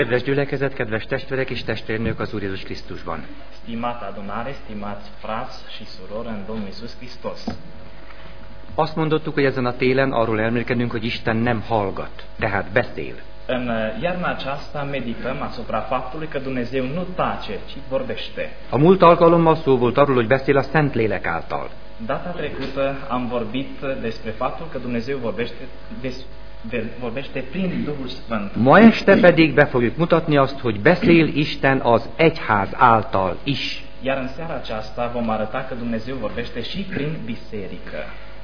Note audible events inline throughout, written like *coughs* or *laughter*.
Kedves gyülekezet, kedves testvérek és testvérnők az Úr Jézus Krisztusban. Stimată adunare, stimați frați și surori în Domnul Isus Hristos. Azt mondottuk, hogy ezen a télen arról elmélkedünk, hogy Isten nem hallgat, tehát beszél. În uh, iarna aceasta medităm asupra faptului că Dumnezeu nu tace, ci vorbește. A múlt alkalommal szó volt arról, hogy beszél a Szentlélek által. Data trecută am vorbit despre faptul că Dumnezeu vorbește, des, Ma este pedig be fogjuk mutatni azt, hogy beszél Isten az egyház által is. Iar în seara aceasta vom arăta că Dumnezeu vorbește și prin biserică.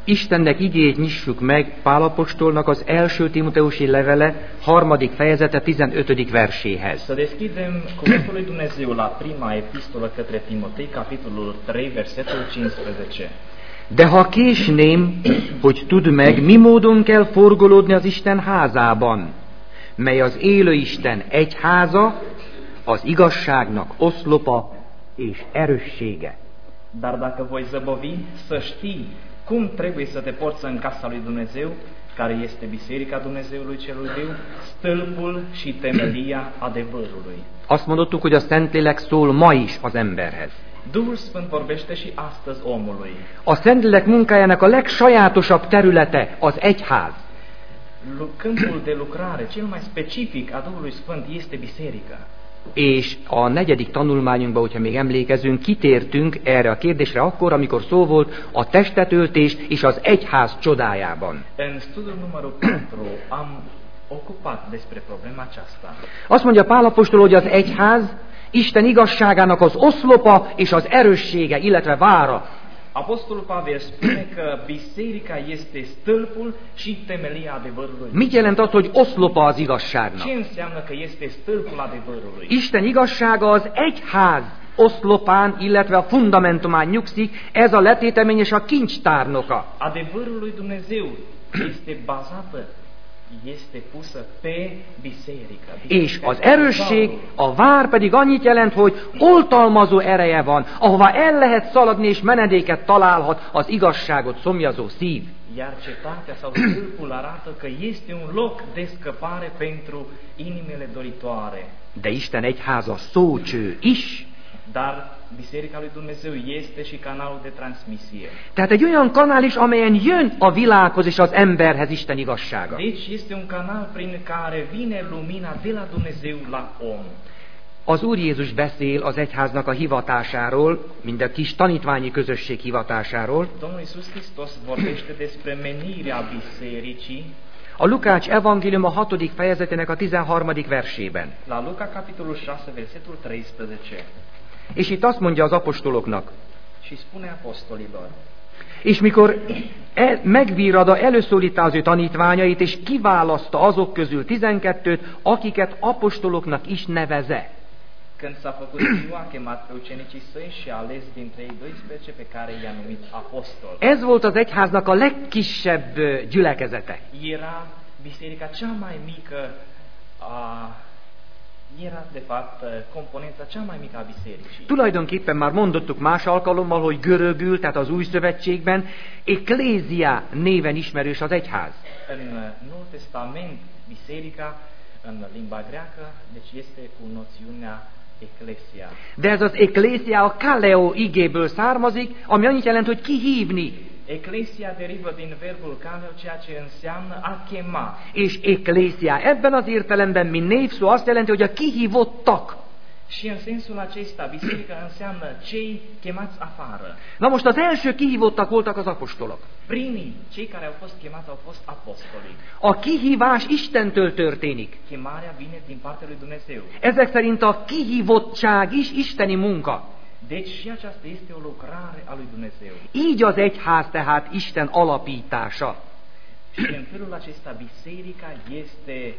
Istennek igéjét nyissuk meg Pálapostolnak az első Timoteusi levele, harmadik fejezete 15. verséhez. Să deschidem Cuvântul lui Dumnezeu la prima epistolă către Timotei, capitolul 3, versetul 15. De ha késném, hogy tudd meg, mi módon kell forgolódni az Isten házában, mely az élő Isten egyháza, az igazságnak oszlopa és erőssége. Dar dacă voi zăbovi, să știi cum trebuie să te porți în casa lui Dumnezeu, care este Biserica Dumnezeului Celui Viu, stâlpul și temelia adevărului. Azt mondottuk, hogy a Szentlélek szól ma is az emberhez. Duhul Sfânt vorbește și astăzi omului. A Szentlélek munkájának a legsajátosabb területe az egyház. Câmpul de lucrare cel mai specific a Duhului Sfânt este biserica. És a negyedik tanulmányunkban, hogyha még emlékezünk, kitértünk erre a kérdésre akkor, amikor szó volt a testetöltés és az egyház csodájában. În studiul numărul 4 am ocupat despre problema aceasta. Azt mondja Pálapostól, hogy az egyház Isten igazságának az oszlopa és az erőssége, illetve vára. Apostolul Pavel spune că biserica este stâlpul și temelia adevărului. Mit jelent az, hogy oszlopa az Ce igazságnak? înseamnă că este stâlpul adevărului? Isten igazsága az egyház oszlopán, illetve a fundamentumán nyugszik, ez a letétemény és a kincstárnoka. Adevărul lui Dumnezeu este bazată, És az erősség, a vár pedig annyit jelent, hogy oltalmazó ereje van, ahova el lehet szaladni és menedéket találhat az igazságot szomjazó szív. Iar cetatea sau stâlpul arată că este un loc de scăpare pentru inimile doritoare. De Isten egyháza szócső is, Dar Biserica lui Dumnezeu este și canalul de transmisie. tehát egy olyan kanál is, amelyen jön a világhoz és az emberhez Isten igazsága. Deci este un canal prin care vine lumina de la Dumnezeu la om. Az Úr Jézus beszél az egyháznak a hivatásáról, mind a kis tanítványi közösség hivatásáról. Domnul Iisus Hristos vorbește despre menirea bisericii A Lukács evangélium a hatodik fejezetének a 13. versében. la Luca capitolul 6, versetul 13. És itt azt mondja az apostoloknak, Și spune apostolilor, és mikor el, megbírada, előszólítá az ő tanítványait, és kiválaszta azok közül tizenkettőt, akiket apostoloknak is neveze. când s-a făcut *clears throat* ziua, a chemat pe ucenicii săi și a ales dintre ei 12 pe care i-a numit apostol. Ez volt az egyháznak a legkisebb gyülekezete. Era biserica cea mai mică a era, de fapt, componența cea mai mică a bisericii. Tulajdonképpen már mondottuk más alkalommal, hogy görögül, tehát az új szövetségben, eklézia néven ismerős az egyház. În Noul Testament, biserica, în limba greacă, deci este cu noțiunea eclesia. De ez az eklézia a kaleo igéből származik, ami annyit jelent, hogy kihívni. Eclesia derivă din verbul kaleo, ceea ce înseamnă a chema. És eklézia ebben az értelemben, mint névszó, azt jelenti, hogy a kihívottak. Și în sensul acesta, biserica *clears throat* înseamnă cei chemați afară. Na most az első kihívottak voltak az apostolok. Primii, cei care au fost chemați au fost apostolii. A kihívás Istentől történik. Chemarea vine din partea lui Dumnezeu. Ezek szerint a kihívottság is isteni munka. Deci și aceasta este o lucrare a lui Dumnezeu. Így az egyház tehát Isten alapítása. Și în felul acesta biserica este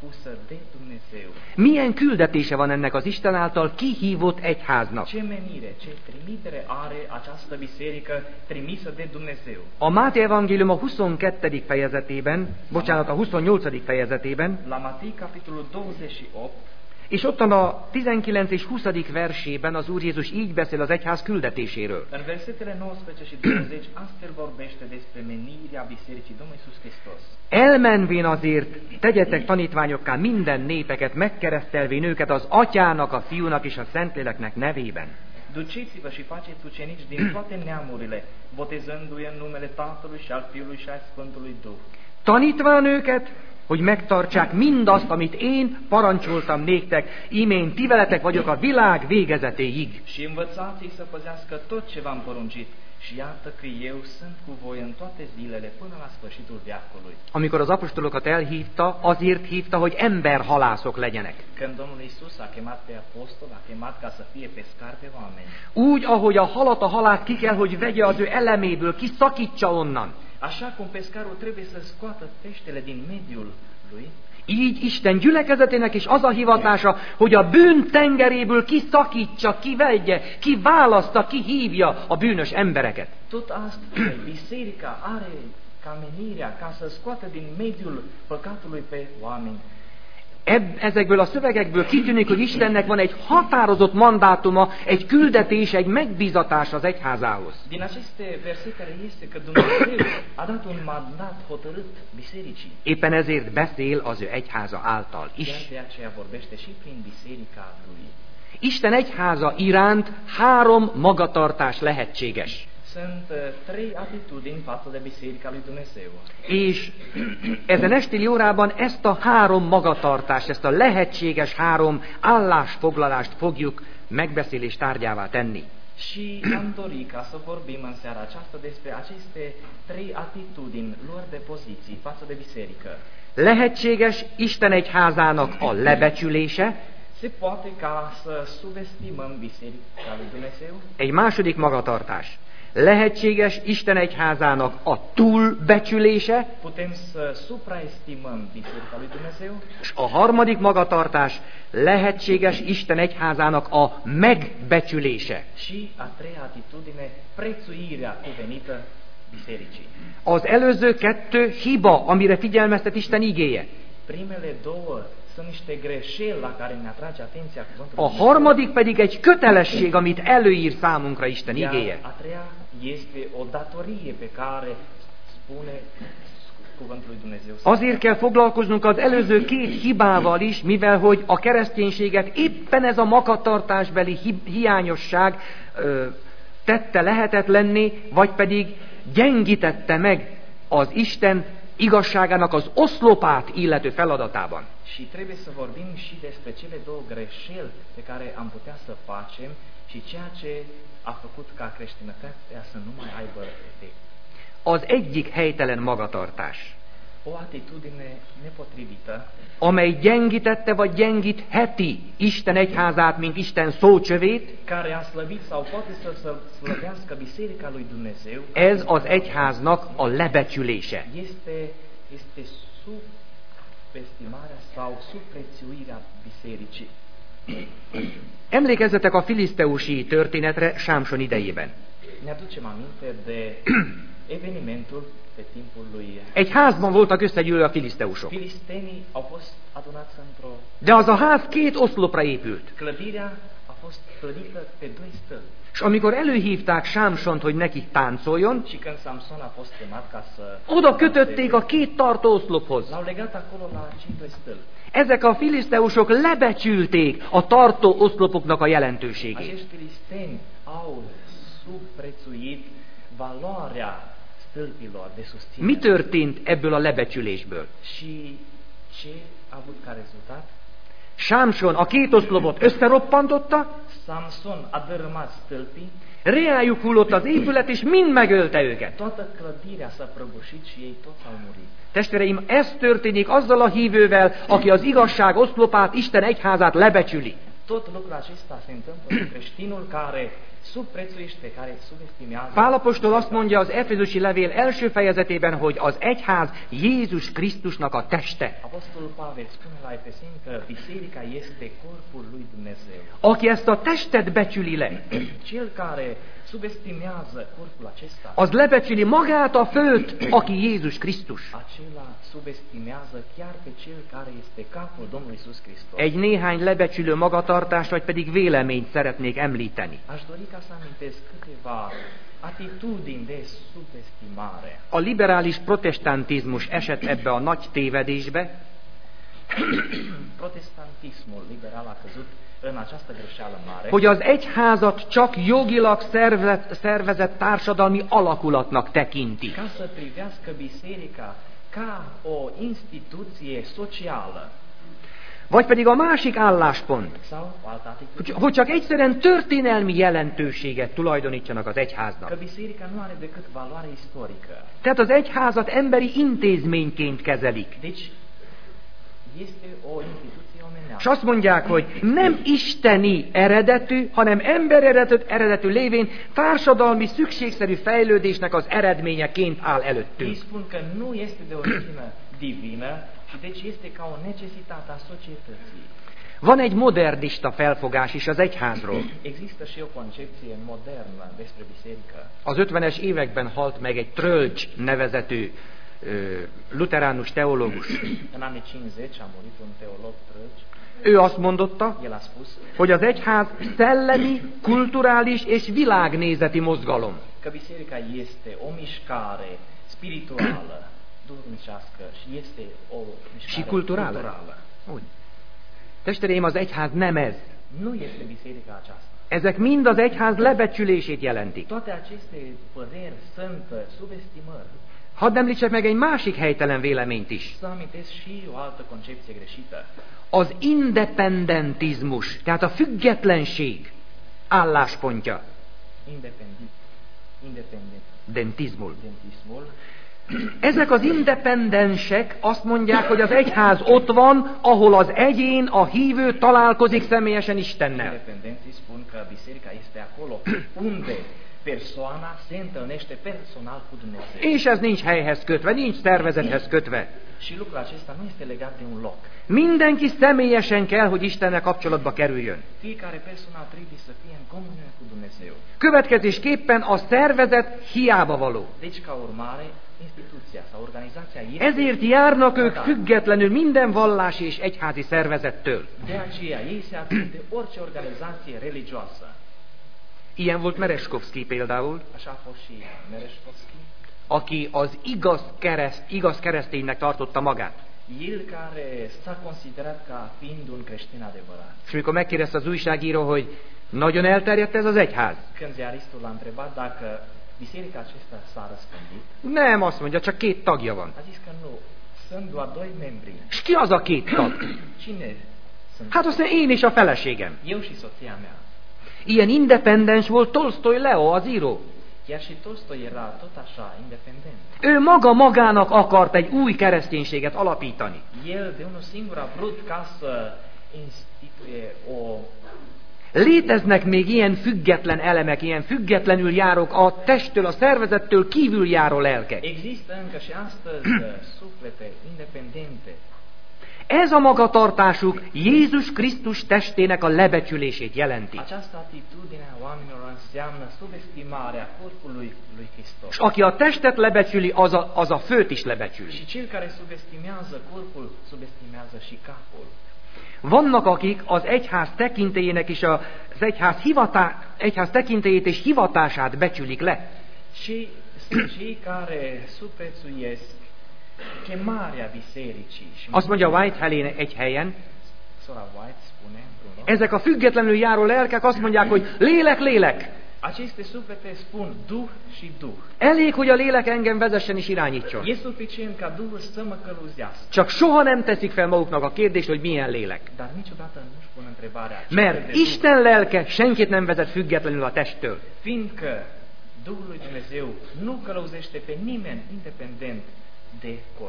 pusă de Dumnezeu. Milyen küldetése van ennek az Isten által kihívott egyháznak? Ce menire, ce trimitere are această biserică trimisă de Dumnezeu? A Máté Evangélium a 22. fejezetében, bocsánat, a 28. fejezetében La Matei, capitolul 28, És ottan a 19 és 20. versében az Úr Jézus így beszél az egyház küldetéséről. În versetele 19 și 20 astfel vorbește despre menirea Bisericii Domnului Iisus Hristos. Elmenvén azért tegyetek tanítványokká minden népeket, megkeresztelvén őket az atyának, a fiúnak és a szentléleknek nevében. Duceți-vă și faceți ucenici din toate neamurile, botezându-i în numele Tatălui și al Fiului și al Sfântului Duh. Tanítván őket, hogy megtartsák mindazt, amit én parancsoltam néktek, imént ti veletek vagyok a világ végezetéig. Și învățați-i să păzească tot ce v-am poruncit. Și iată că eu sunt cu voi în toate zilele până la sfârșitul veacului. Amikor az apostolokat elhívta, azért hívta, hogy emberhalászok legyenek. Când Domnul Isus a chemat pe apostol, a chemat ca să fie pescar oameni. Úgy, ahogy a halat a halász ki kell, hogy vegye az ő eleméből, kiszakítsa onnan. Așa cum pescarul trebuie să scoată peștele din mediul lui, Így Isten gyülekezetének is az a hivatása, hogy a bűn tengeréből kiszakítsa, kivegye, kiválaszta, kihívja a bűnös embereket. tot astfel biserica are ca menirea ca să scoată din mediul păcatului pe oameni. Ebb, ezekből a szövegekből kitűnik, hogy Istennek van egy határozott mandátuma, egy küldetés, egy megbízatás az egyházához. Din aceste versete reiese că Dumnezeu a dat un mandat hotărât bisericii. Éppen ezért beszél az ő egyháza által is. de aceea vorbește și prin biserica lui. Isten egyháza iránt három magatartás lehetséges. Sunt uh, trei atitudini față de biserica lui Dumnezeu. És ezen estéli órában ezt a három magatartást, ezt a lehetséges három állásfoglalást fogjuk megbeszélés tárgyává tenni. Și am dorit ca să vorbim în seara aceasta despre aceste trei atitudini, luări de poziții față de biserică. Lehetséges Isten egyházának a lebecsülése, Se poate ca să subestimăm biserica lui Dumnezeu? egy második magatartás. Lehetséges Isten egyházának a túlbecsülése, Putem să supraestimăm biserica lui Dumnezeu? és a harmadik magatartás lehetséges Isten egyházának a megbecsülése. Și a treia atitudine, prețuirea cuvenită bisericii. Az előző kettő hiba, amire figyelmeztet Isten igéje. Primele două sunt niște greșeli la care ne atrage atenția cuvântul A harmadik pedig egy kötelesség, amit előír számunkra Isten igéje. a treia este o datorie pe care spune cuvântul lui Dumnezeu. Azért kell foglalkoznunk az előző két hibával is, mivel hogy a kereszténységet éppen ez a magatartásbeli hi- hiányosság ö, tette lehetetlenné, vagy pedig gyengítette meg az Isten igazságának az oszlopát illető feladatában. Și trebuie să vorbim și despre cele două greșeli pe care am putea să facem și ceea ce a făcut ca creștinătatea să nu mai aibă efect. Az egyik helytelen magatartás, O atitudine nepotrivită amely gyengítette vagy gyengítheti Isten egyházát, mint Isten szócsövét, care a slăbit sau poate să să slăbească biserica lui Dumnezeu ez az egyháznak a lebecsülése. este, este subestimarea sau suprețuirea bisericii. Emlékezzetek a filiszteusi történetre Sámson idejében. Ne aducem aminte de *clears throat* evenimentul Egy házban voltak összegyűlve a filiszteusok. De az a ház két oszlopra épült. És amikor előhívták Sámsont, hogy nekik táncoljon, oda kötötték a két tartó oszlophoz. Ezek a filiszteusok lebecsülték a tartó oszlopoknak a jelentőségét. Acești filisteni au subprețuit valoarea stâlpilor de susținere. Mi történt ebből a lebecsülésből? Și ce a avut ca rezultat? Sámson a két oszlopot összeroppantotta, Samson a dărâmat stâlpii, reájuk hullott az épület, és mind megölte őket. toată clădirea s-a prăbușit și ei toți au murit. Testvéreim, ez történik azzal a hívővel, aki az igazság oszlopát, Isten egyházát lebecsüli. Tot lucrul acesta se întâmplă creștinul care subestimează. Pálapostól azt mondja az Efezusi levél első fejezetében, hogy az egyház Jézus Krisztusnak a teste. Aki ezt a testet becsüli le, subestimează corpul acesta, az lebecsüli magát a főt, aki Jézus Krisztus. acela subestimează chiar pe cel care este capul Domnului Isus Hristos. Egy néhány lebecsülő magatartást, vagy pedig véleményt szeretnék említeni. Aș dori ca să amintesc câteva atitudini de subestimare. A liberális protestantizmus esett ebbe a nagy tévedésbe, *clears throat* Protestantismul liberal a căzut hogy az egyházat csak jogilag szervezett, szervezett társadalmi alakulatnak tekinti. ca să privească biserica ca o instituție socială Vagy pedig a másik álláspont, hogy, csak egyszerűen történelmi jelentőséget tulajdonítsanak az egyháznak. Tehát az egyházat emberi intézményként kezelik. Deci, este o instituție És azt mondják, hogy nem isteni eredetű, hanem ember eredetű, eredetű lévén társadalmi szükségszerű fejlődésnek az eredményeként áll előttünk. *clears throat* Van egy modernista felfogás is az egyházról. *clears throat* Az 50-es években halt meg egy Trölcs nevezetű luteránus teológus. În anii 50 a murit un teolog trăci. Ő azt mondotta, spus hogy az egyház szellemi, kulturális és világnézeti mozgalom. că biserica este o mișcare spirituală, duhovnicească și este o mișcare Și culturală. culturală. Úgy. Testvéreim, az egyház nem ez. Nu este biserica aceasta. Ezek mind az egyház lebecsülését jelentik. Toate aceste păreri sunt uh, subestimări. Hadd említsek meg egy másik helytelen véleményt is. Să amintesc și o altă concepție greșită. Az independentizmus, tehát a függetlenség álláspontja. Independent, Dentizmul. Ezek az independensek azt mondják, hogy az egyház ott van, ahol az egyén, a hívő találkozik személyesen Istennel. Independenții spun că biserica este acolo *clears throat* unde persoana se întâlnește personal cu Dumnezeu. És ez nincs helyhez kötve, nincs szervezethez kötve. Și lucrul acesta nu este legat de un loc. Mindenki személyesen kell, hogy Istennel kapcsolatba kerüljön. Fiecare persoană trebuie să fie în comuniune cu Dumnezeu. Következésképpen a szervezet hiába való. Deci, ca urmare, instituția sau organizația este... Ezért járnak ők függetlenül minden vallási és egyházi szervezettől. De aceea, ei se de orice organizație religioasă. Ilyen volt Mereskovszki például, a aki az igaz, kereszt, igaz kereszténynek tartotta magát. El care s-a considerat ca fiind un creștin adevărat. És amikor megkérdezte az újságíró, hogy nagyon elterjedt ez az egyház? Când ziaristul l-a întrebat dacă biserica acesta s-a răspândit, Nem, azt mondja, csak két tagja van. a zis că nu, sunt doar doi membri. És ki az a két tag? Cine sunt? Hát azt mondja, én és a feleségem. Eu și soția mea. Ilyen independens volt Tolstoy Leo, az író. Chiar și Tolstoi era tot așa, independent. Ő maga magának akart egy új kereszténységet alapítani. El de unul singur a vrut ca să instituie o... Léteznek még ilyen független elemek, ilyen függetlenül járók a testtől, a szervezettől kívül járó lelkek. Există încă și astăzi *clears throat* uh, suflete independente. Ez a magatartásuk Jézus Krisztus testének a lebecsülését jelenti. És aki a testet lebecsüli, az a, az a főt is lebecsüli. Vannak, akik az egyház tekintélyének és a- az egyház, hivatá, egyház tekintélyét és hivatását becsülik le. Și sunt *clears throat* cei care suprețuiesc Azt mondja Whitehelén egy helyen, ezek a függetlenül járó lelkek azt mondják, hogy lélek, lélek. aceste suflete spun Duh și Duh. Elég, hogy a lélek engem vezessen és irányítson. E suficient ca Duhul să mă călăuzească. Csak soha nem teszik fel maguknak a kérdést, hogy milyen lélek. Dar niciodată nu-și pun întrebarea ce Mert. Isten lelke senkit nem vezet függetlenül a testtől. Fiindcă Duhul lui Dumnezeu nu călăuzește pe nimeni independent.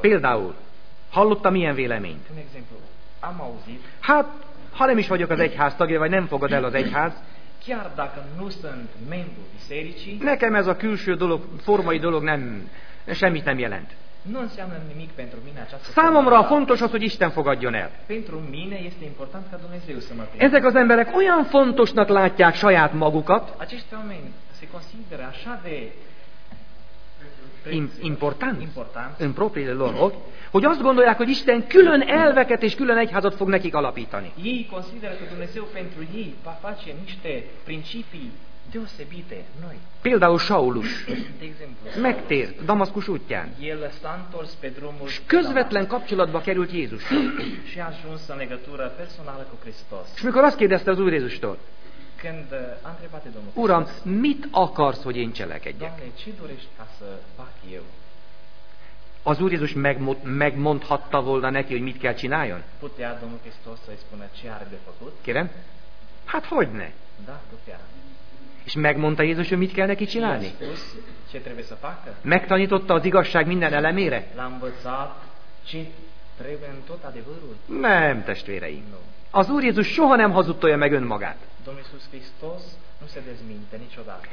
Például, hallottam ilyen véleményt. Hát, ha nem is vagyok az egyház tagja, vagy nem fogad el az egyház, chiar dacă nu sunt membru bisericii, Nekem ez a külső dolog, formai dolog nem, semmit nem jelent. nu înseamnă nimic pentru mine această Számomra fontos az, hogy Isten fogadjon el. Pentru mine este important ca Dumnezeu să mă primească. Ezek az emberek olyan fontosnak látják saját magukat, Acești oameni se consideră așa de im- important, important în propriile lor ochi, hogy azt gondolják, hogy Isten külön elveket és külön egyházat fog nekik alapítani. Ei consideră că Dumnezeu pentru ei va face niște principii deosebite, noi. Például Saulus. Megtért Damaszkus útján, el s-a întors pe drumul és közvetlen kapcsolatba került Jézus. Și a ajuns în legătură personală cu Hristos. És mikor azt kérdezte az Úr Jézustól, Când uh, a întrebat de Domnul Uram, mit akarsz, hogy én cselekedjek? Doamne, ce dorești ca să fac eu? Az Úr Jézus megmo- megmondhatta volna neki, hogy mit kell csináljon? Putea Domnul Hristos să-i spună ce are de făcut? Kérem? Hát hogyne. Da, putea. És megmondta Jézus, hogy mit kell neki csinálni? Megtanította az igazság minden elemére? Nem, testvéreim. Nu. Az Úr Jézus soha nem hazudtolja meg önmagát.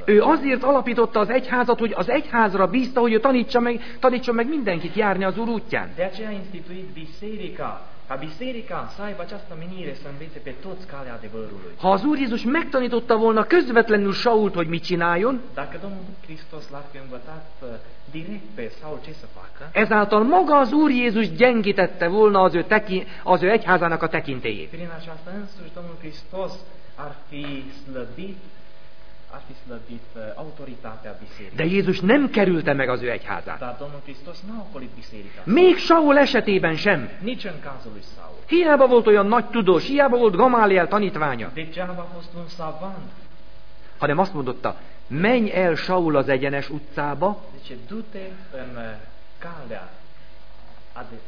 Ő azért alapította az egyházat, hogy az egyházra bízta, hogy ő tanítsa meg, tanítson meg mindenkit járni az Úr útján. De aceea a instituit biserica, ca biserica să aibă această menire să învețe pe toți calea adevărului. Ha az Úr Jézus megtanította volna közvetlenül Sault, hogy mit csináljon, Dacă Domnul Hristos l-ar fi învățat uh, direct pe Saul ce să facă, ezáltal maga az Úr Jézus gyengítette volna az ő, teki, az ő egyházának a tekintélyét. prin aceasta însuși Domnul Hristos ar fi slăbit ar fi slăbit uh, autoritatea De. Jézus nem kerülte meg az ő egyházát. Még Saul esetében sem. Hiába volt olyan nagy tudós, hiába volt Gamáliel tanítványa, hanem azt mondotta, menj el Saul az egyenes utcába, Zice, du-te în calea ade-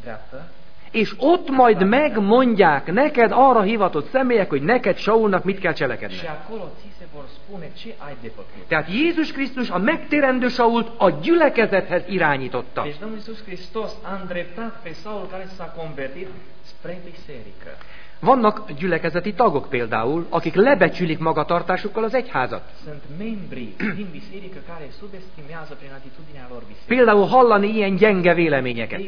dreaptă és ott majd megmondják neked arra hivatott személyek, hogy neked Saulnak mit kell cselekedni. Tehát Jézus Krisztus a megtérendő Sault a gyülekezethez irányította. Deci Domnul Iisus Hristos a îndreptat pe Saul care s-a convertit spre biserică. Vannak gyülekezeti tagok például, akik lebecsülik magatartásukkal az egyházat. *clears throat* Például hallani ilyen gyenge véleményeket.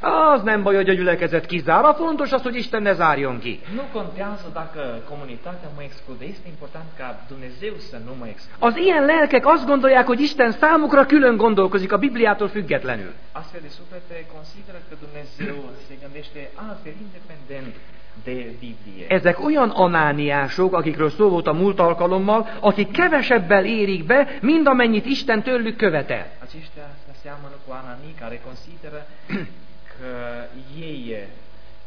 Az nem baj, hogy a gyülekezet kizár, a fontos az, hogy Isten ne zárjon ki. Nu contează dacă comunitatea mă exclude, este important ca Dumnezeu să nu mă exclude. Az ilyen lelkek azt gondolják, hogy Isten számukra külön gondolkozik a Bibliától függetlenül. Astfel de suflete consideră că Dumnezeu se gândește altfel, independent. Ezek olyan anániások, akikről szó volt a múlt alkalommal, akik kevesebbel érik be, mint amennyit Isten tőlük követel. Aceștia se seamănă cu ananii care consideră *clears throat* ei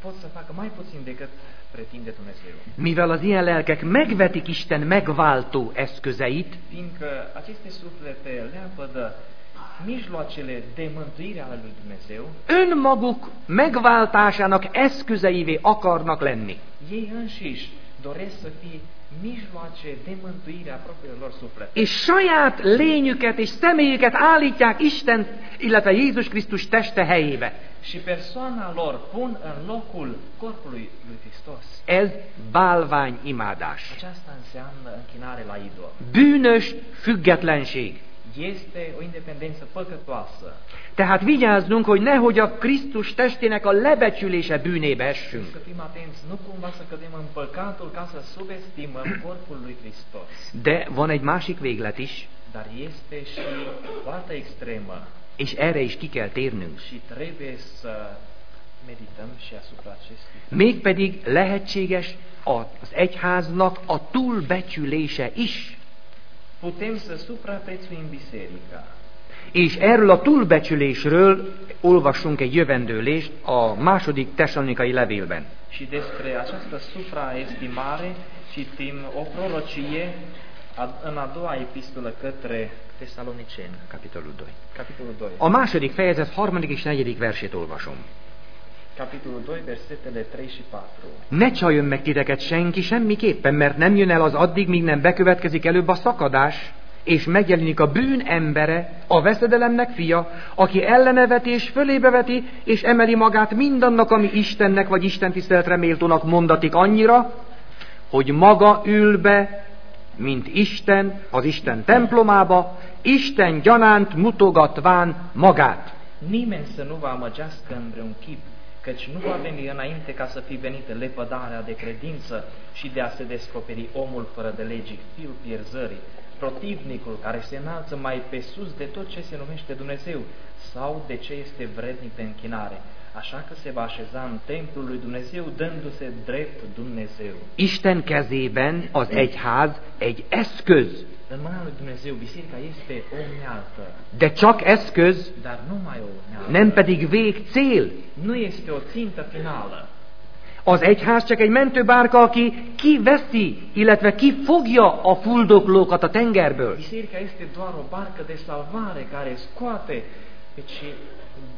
pot să facă mai puțin decât pretinde Dumnezeu. Mivel az ilyen lelkek megvetik Isten megváltó eszközeit, Fiindcă aceste suflete leapădă mijloacele de mântuire ale lui Dumnezeu, önmaguk megváltásának eszközeivé akarnak lenni. ei înșiși doresc să fie mijloace de mântuire a propriilor lor suflete. És saját lényüket és személyüket állítják Isten, illetve Jézus Krisztus teste helyébe. Și persoana lor pun în locul corpului lui Hristos. Ez bálványimádás. Aceasta înseamnă închinare la idol. Bűnös függetlenség. Este o independență păcătoasă. Tehát vigyázzunk, hogy nehogy a Krisztus testének a lebecsülése bűnébe essünk. *clears throat* De van egy másik véglet is, Dar este și o altă extremă és erre is ki kell térnünk. și trebuie să medităm și asupra acestui. Mégpedig lehetséges az egyháznak a túlbecsülése is. Putem să supraprețuim biserica. És erről a túlbecsülésről olvassunk egy jövendőlést a második tesalonikai levélben. Și despre această supraestimare citim o prorocie în a doua epistolă către Tesaloniceni, Kapitolul 2. capitolul 2. A második fejezet harmadik és negyedik versét olvasom. Capitolul 2, versetele 3 și 4. Ne csaljon meg titeket senki semmiképpen, mert nem jön el az addig, míg nem bekövetkezik előbb a szakadás, és megjelenik a bűn embere, a veszedelemnek fia, aki elleneveti és fölébe veti, és emeli magát mindannak, ami Istennek vagy Isten tiszteletre méltónak mondatik annyira, hogy maga ül be, mint Isten az Isten templomába, Isten gyanánt mutogatván magát. Nimeni să nu vă amăgească în vreun chip, căci nu va veni înainte ca să fi venită lepădarea de credință și de a se descoperi omul fără de legii, fiul pierzării, protivnicul care se înalță mai pe sus de tot ce se numește Dumnezeu sau de ce este vrednic de închinare. Așa că se va așeza în templul lui Dumnezeu, dându-se drept Dumnezeu. Isten kezében az egyház egy eszköz, În mâna lui Dumnezeu, biserica este o unealtă, de csak eszköz, dar numai o unealtă. nem pedig végcél. Nu este o țintă finală. Az egyház csak egy mentőbárka, aki kiveszi, illetve kifogja a fuldoklókat a tengerből. Biserica este doar o barcă de salvare care scoate pe, ce,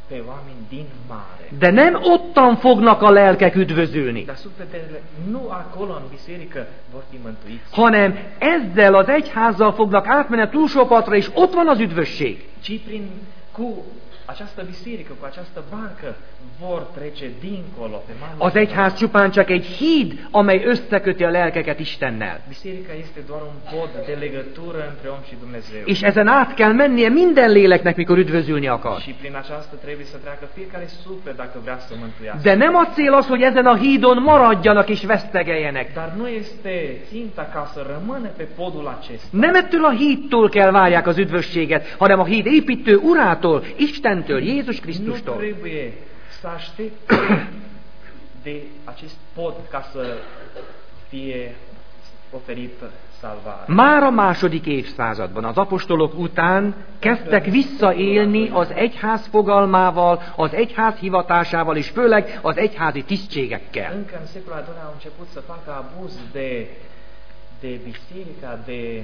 pe oameni din mare. De nem ottan fognak a lelkek üdvözülni, Dar sufletele nu acolo în biserică vor fi mântuiți, hanem ezzel az egyházzal fognak átmenni a túlsó partra, és ott van az üdvösség. ci prin cu această biserică, cu această barcă vor trece dincolo pe malul. Az egyház csupán csak egy híd, amely összeköti a lelkeket Istennel. Biserica este doar un pod de legătură între om și Dumnezeu. És ezen át kell mennie minden léleknek, mikor üdvözülni akar. Și prin aceasta trebuie să treacă fiecare suflet dacă vrea să mântuiască. De nem a cél az, hogy ezen a hídon maradjanak és vesztegeljenek. Dar nu este ținta ca să rămână pe podul acesta. Nem ettől a hídtól kell várják az üdvösséget, hanem a híd építő urától, Istentől, Jézus Nu Krisztustól. trebuie să aștepte de acest pod ca să fie oferită salvare. Már a második évszázadban az apostolok után kezdtek visszaélni az egyház fogalmával, az egyház hivatásával, és főleg az egyházi tisztségekkel. Încă în secolul al doilea au început să facă abuz de, de biserica, de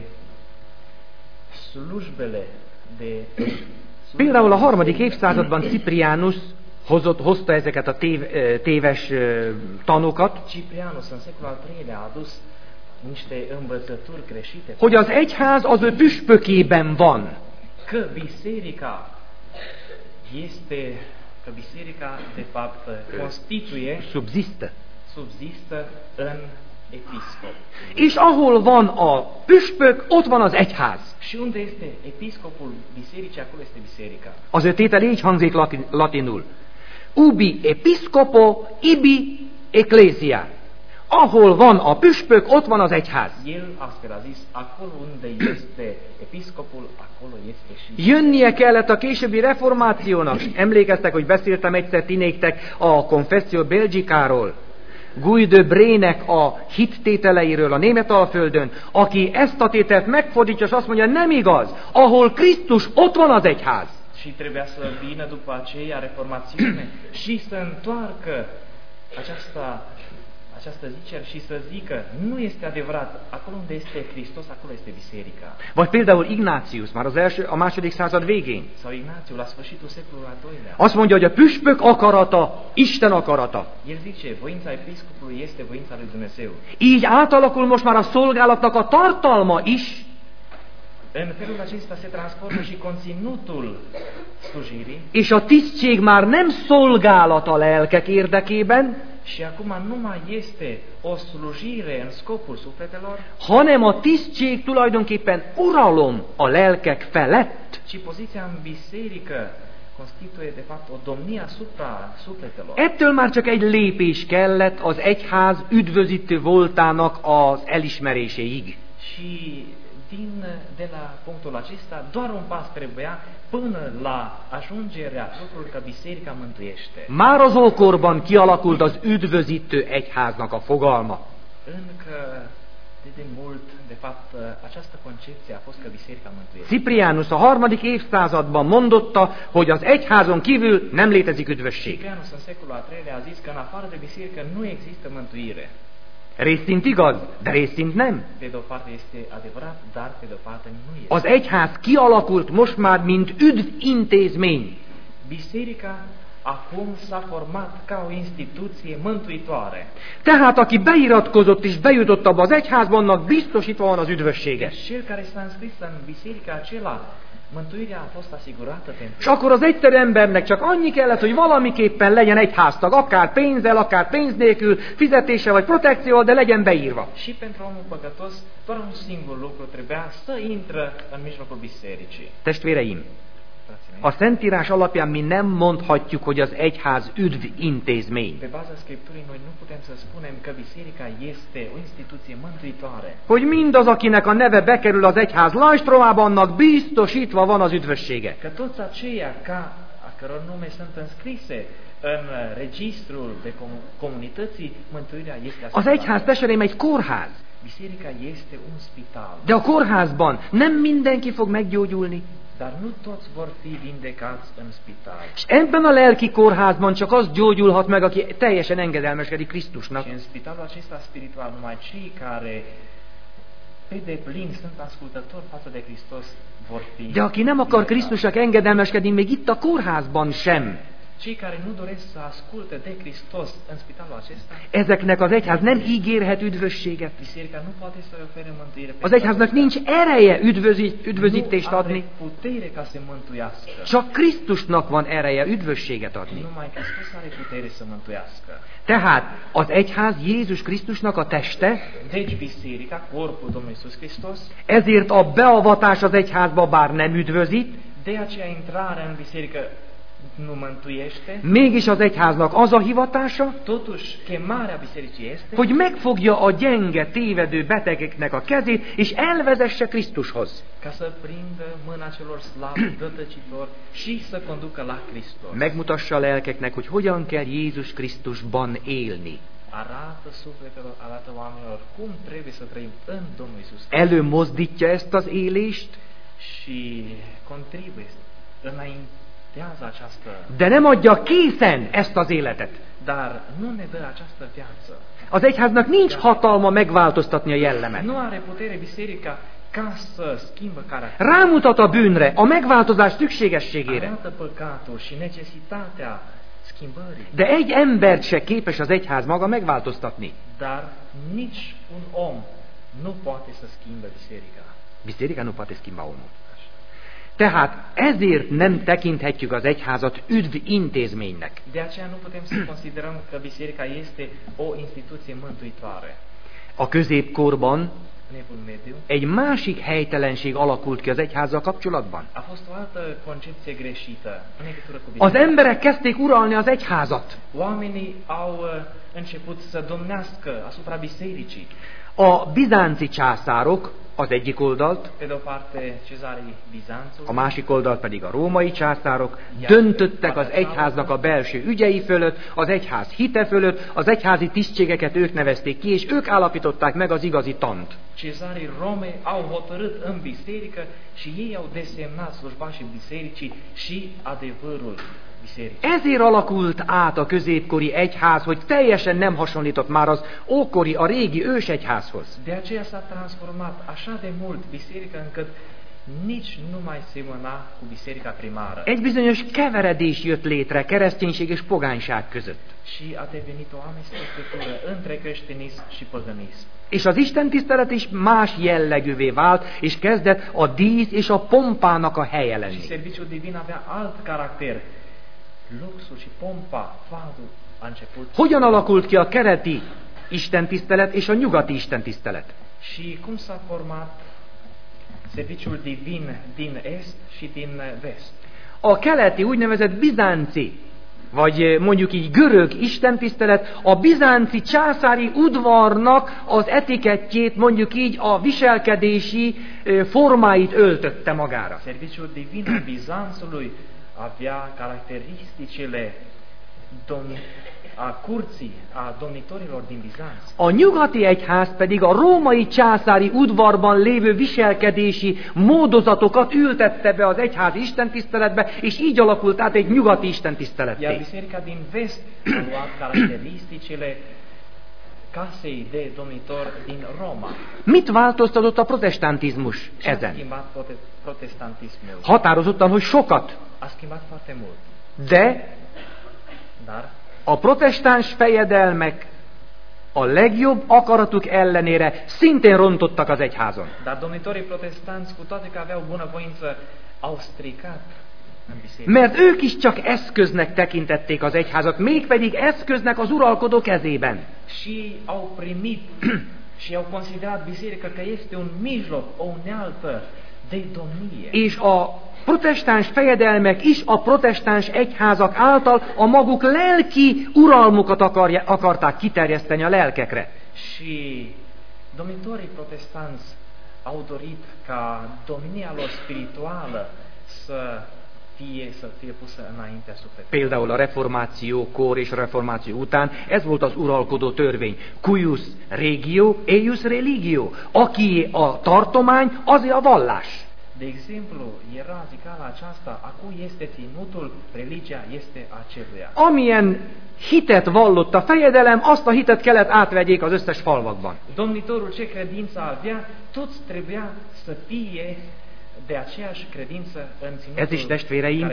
slujbele, de... Például a harmadik évszázadban Cipriánus hozott, hozta ezeket a tév, téves tanokat, Ciprianus în secolul al treilea a adus niște învățături greșite, hogy az egyház az ő püspökében van. că biserica este, că biserica de fapt constituie, subzistă în. És ahol van a püspök, ott van az egyház. Și unde este episcopul bisericii, acolo este biserica. Az ő tétel így hangzik lati- latinul. Ubi episcopo, ibi ecclesia. Ahol van a püspök, ott van az egyház. El astfel a zis, acolo unde este episcopul, acolo este și Jönnie kellett a későbbi reformációnak. Emlékeztek, hogy beszéltem egyszer ti néktek a Confessio Belgikáról. Guy de Brének a hittételeiről a német alföldön, aki ezt a tételt megfordítja, és azt mondja, nem igaz, ahol Krisztus, ott van az egyház. și trebuia să vină după aceea reformațiune și să întoarcă aceasta, această zicere și să zică, nu este adevărat, acolo unde este Hristos, acolo este biserica. Vagy például Ignácius, már az első, a második század végén. Sau Ignațiu, la sfârșitul secolului al doilea. Azt mondja, hogy a püspök akarata, Isten akarata. El zice, voința episcopului este voința lui Dumnezeu. Így átalakul most már a szolgálatnak a tartalma is, În felul acesta se transformă și conținutul slujirii és a tisztség már nem szolgálat a lelkek érdekében, și acum nu mai este o slujire în scopul sufletelor, hanem a tisztség tulajdonképpen uralom a lelkek felett. ci poziția în biserică constituie de fapt o domnie asupra sufletelor. Ettől már csak egy lépés kellett az egyház üdvözítő voltának az elismeréséig. Și din, de la punctul acesta, doar un pas trebuia până la ajungerea lucrului că biserica mântuiește. Már az ókorban kialakult az üdvözítő egyháznak a fogalma. Încă de demult, de fapt, această concepție a fost că biserica mântuiește. Cipriánus a harmadik évszázadban mondotta, hogy az egyházon kívül nem létezik üdvösség. Ciprianus în secolul al III-lea a zis că în afară de biserică nu există mântuire. Részint igaz, de részint nem. Pe de o parte este adevărat, dar pe de o parte nu este. Az egyház kialakult most már, mint üdv intézmény. Biserica acum s-a format ca o instituție mântuitoare. Tehát aki beiratkozott és bejutott abba az egyházba, annak biztosítva van az üdvössége. Deci cel care s-a înscris în biserica acela Mântuirea a fost asigurată pentru És akkor az egyszerű embernek csak annyi kellett, hogy valamiképpen legyen egy háztag, akár pénzzel, akár pénz nélkül, fizetése vagy protekcióval, de legyen beírva. Și pentru omul păcătos, doar un singur lucru trebuia să intră în mijlocul bisericii. Testvéreim. A Szentírás alapján mi nem mondhatjuk, hogy az egyház üdv intézmény. Hogy mindaz, akinek a neve bekerül az egyház lajstromába, annak biztosítva van az üdvössége. Că toți aceia ca, a căror nume sunt înscrise în uh, registrul de com- comunității, mântuirea este Az egyház, testvérem, egy kórház. De a kórházban nem mindenki fog meggyógyulni. Dar nu toți vor fi vindecați în spital. És ebben a lelki kórházban csak az gyógyulhat meg, aki teljesen engedelmeskedik Krisztusnak. Și în spitalul acesta spiritual, numai cei care pe deplin sunt ascultători față de Hristos vor fi De aki nem akar. Krisztusnak engedelmeskedni, még itt a kórházban sem. Cei care nu doresc să asculte de Hristos în spitalul acesta, Ezeknek az egyház nem ígérhet üdvösséget. biserica nu poate să ofere mântuire. Az egyháznak nincs ereje üdvözi, üdvözítést adni. putere ca să mântuiască. Csak Krisztusnak van ereje üdvösséget adni. Numai Hristos are putere să mântuiască. Tehát az egyház Jézus Krisztusnak a teste, Deci biserica, corpul Domnului Iisus Hristos, ezért a beavatás az egyházba bár nem üdvözít, de aceea intrarea în biserică nu mântuiește, mégis az egyháznak az a hivatása, totuși chemarea bisericii este hogy megfogja a gyenge, tévedő betegeknek a kezét, és elvezesse Krisztushoz. ca să prindă mâna celor slabi, *clears throat* dătăcitori și să conducă la Hristos. Megmutassa a lelkeknek, hogy hogyan kell Jézus Krisztusban élni. Arată sufletelor, arată oamenilor cum trebuie să trăim în Domnul Iisus Előmozdítja ezt az élést, și contribuie, această, de nem adja készen ezt az életet. dar nu ne dă această viață. Az egyháznak nincs hatalma megváltoztatni a jellemet. Nu are putere biserica ca să schimbă caracterul. Rámutat a bűnre, a megváltozás szükségességére. Arată păcatul și necesitatea schimbării, De egy embert se képes az egyház maga megváltoztatni. dar nici un om nu poate să schimbe biserica. Biserica nu poate schimba omul. Tehát ezért nem tekinthetjük az egyházat üdv intézménynek. De aceea nu putem să considerăm că biserica este o instituție mântuitoare. A középkorban egy másik helytelenség alakult ki az egyházzal kapcsolatban. Az emberek kezdték uralni az egyházat. Oamenii au uh, început să domnească asupra bisericii. A bizánci császárok az egyik oldalt, a másik oldalt pedig a római császárok döntöttek az egyháznak a belső ügyei fölött, az egyház hite fölött, az egyházi tisztségeket ők nevezték ki, és ők állapították meg az igazi tant. cezarii Romei au hotărât în biserică și ei au desemnat slujbașii bisericii și adevărul bisericii. Ezért alakult át a középkori egyház, hogy teljesen nem hasonlított már az ókori, a régi ősegyházhoz. De aceea s-a transformat așa de mult biserica încât nici nu mai semăna cu biserica primară. Egy bizonyos keveredés jött létre kereszténység és pogányság között. Și a devenit o amestecătură între creștinism și păgânism. És az Isten tisztelet is más jellegűvé vált, és kezdett a dísz és a pompának a helye Și lenni. serviciul divin avea alt caracter. Luxul și pompa, fadul a început. Hogyan alakult ki a kereti istentisztelet és a nyugati istentisztelet? Și cum s-a format serviciul divin din est și din vest? A keleti úgynevezett bizánci, vagy eh, mondjuk így görög istentisztelet a bizánci császári udvarnak az etikettjét, mondjuk így a viselkedési eh, formáit öltötte magára. Serviciul divin al Bizanțului avea caracteristicile dom- a curții, a domnitorilor din Bizanț. A nyugati egyház pedig a római császári udvarban lévő viselkedési módozatokat ültette be az egyházi istentiszteletbe, és így alakult át egy nyugati istentiszteletté. biserica din vest a luat caracteristicile casei de domnitor din Roma. Mit változtatott a protestantizmus Ce ezen? Határozottan, hogy sokat. A schimbat foarte mult. De Dar a protestáns fejedelmek a legjobb akaratuk ellenére szintén rontottak az egyházon. Dar domnitorii protestanți, cu toate că aveau bunăvoință, au stricat. Mert ők is csak eszköznek tekintették az egyházat, mégpedig eszköznek az uralkodó kezében. Și au primit *clears throat* și au considerat biserica că este un mijloc, o unealtă de domnie. És a protestáns fejedelmek is a protestáns egyházak által a maguk lelki uralmukat akarja, akarták kiterjeszteni a lelkekre. Și domnitorii protestanți au dorit ca domnia lor spirituală să fie, să fie pusă înaintea sufletului. Például a reformációkor és a reformáció után ez volt az uralkodó törvény. Cuius regio, eius religio. Aki a tartomány, az a vallás. De exemplu, era zicala aceasta, a cui este ținutul, religia este aceluia. Amilyen hitet vallott a fejedelem, azt a hitet kellett átvegyék az összes falvakban. Domnitorul ce credință avea, toți trebuia să fie de aceeași credință în Ez is, testvéreim,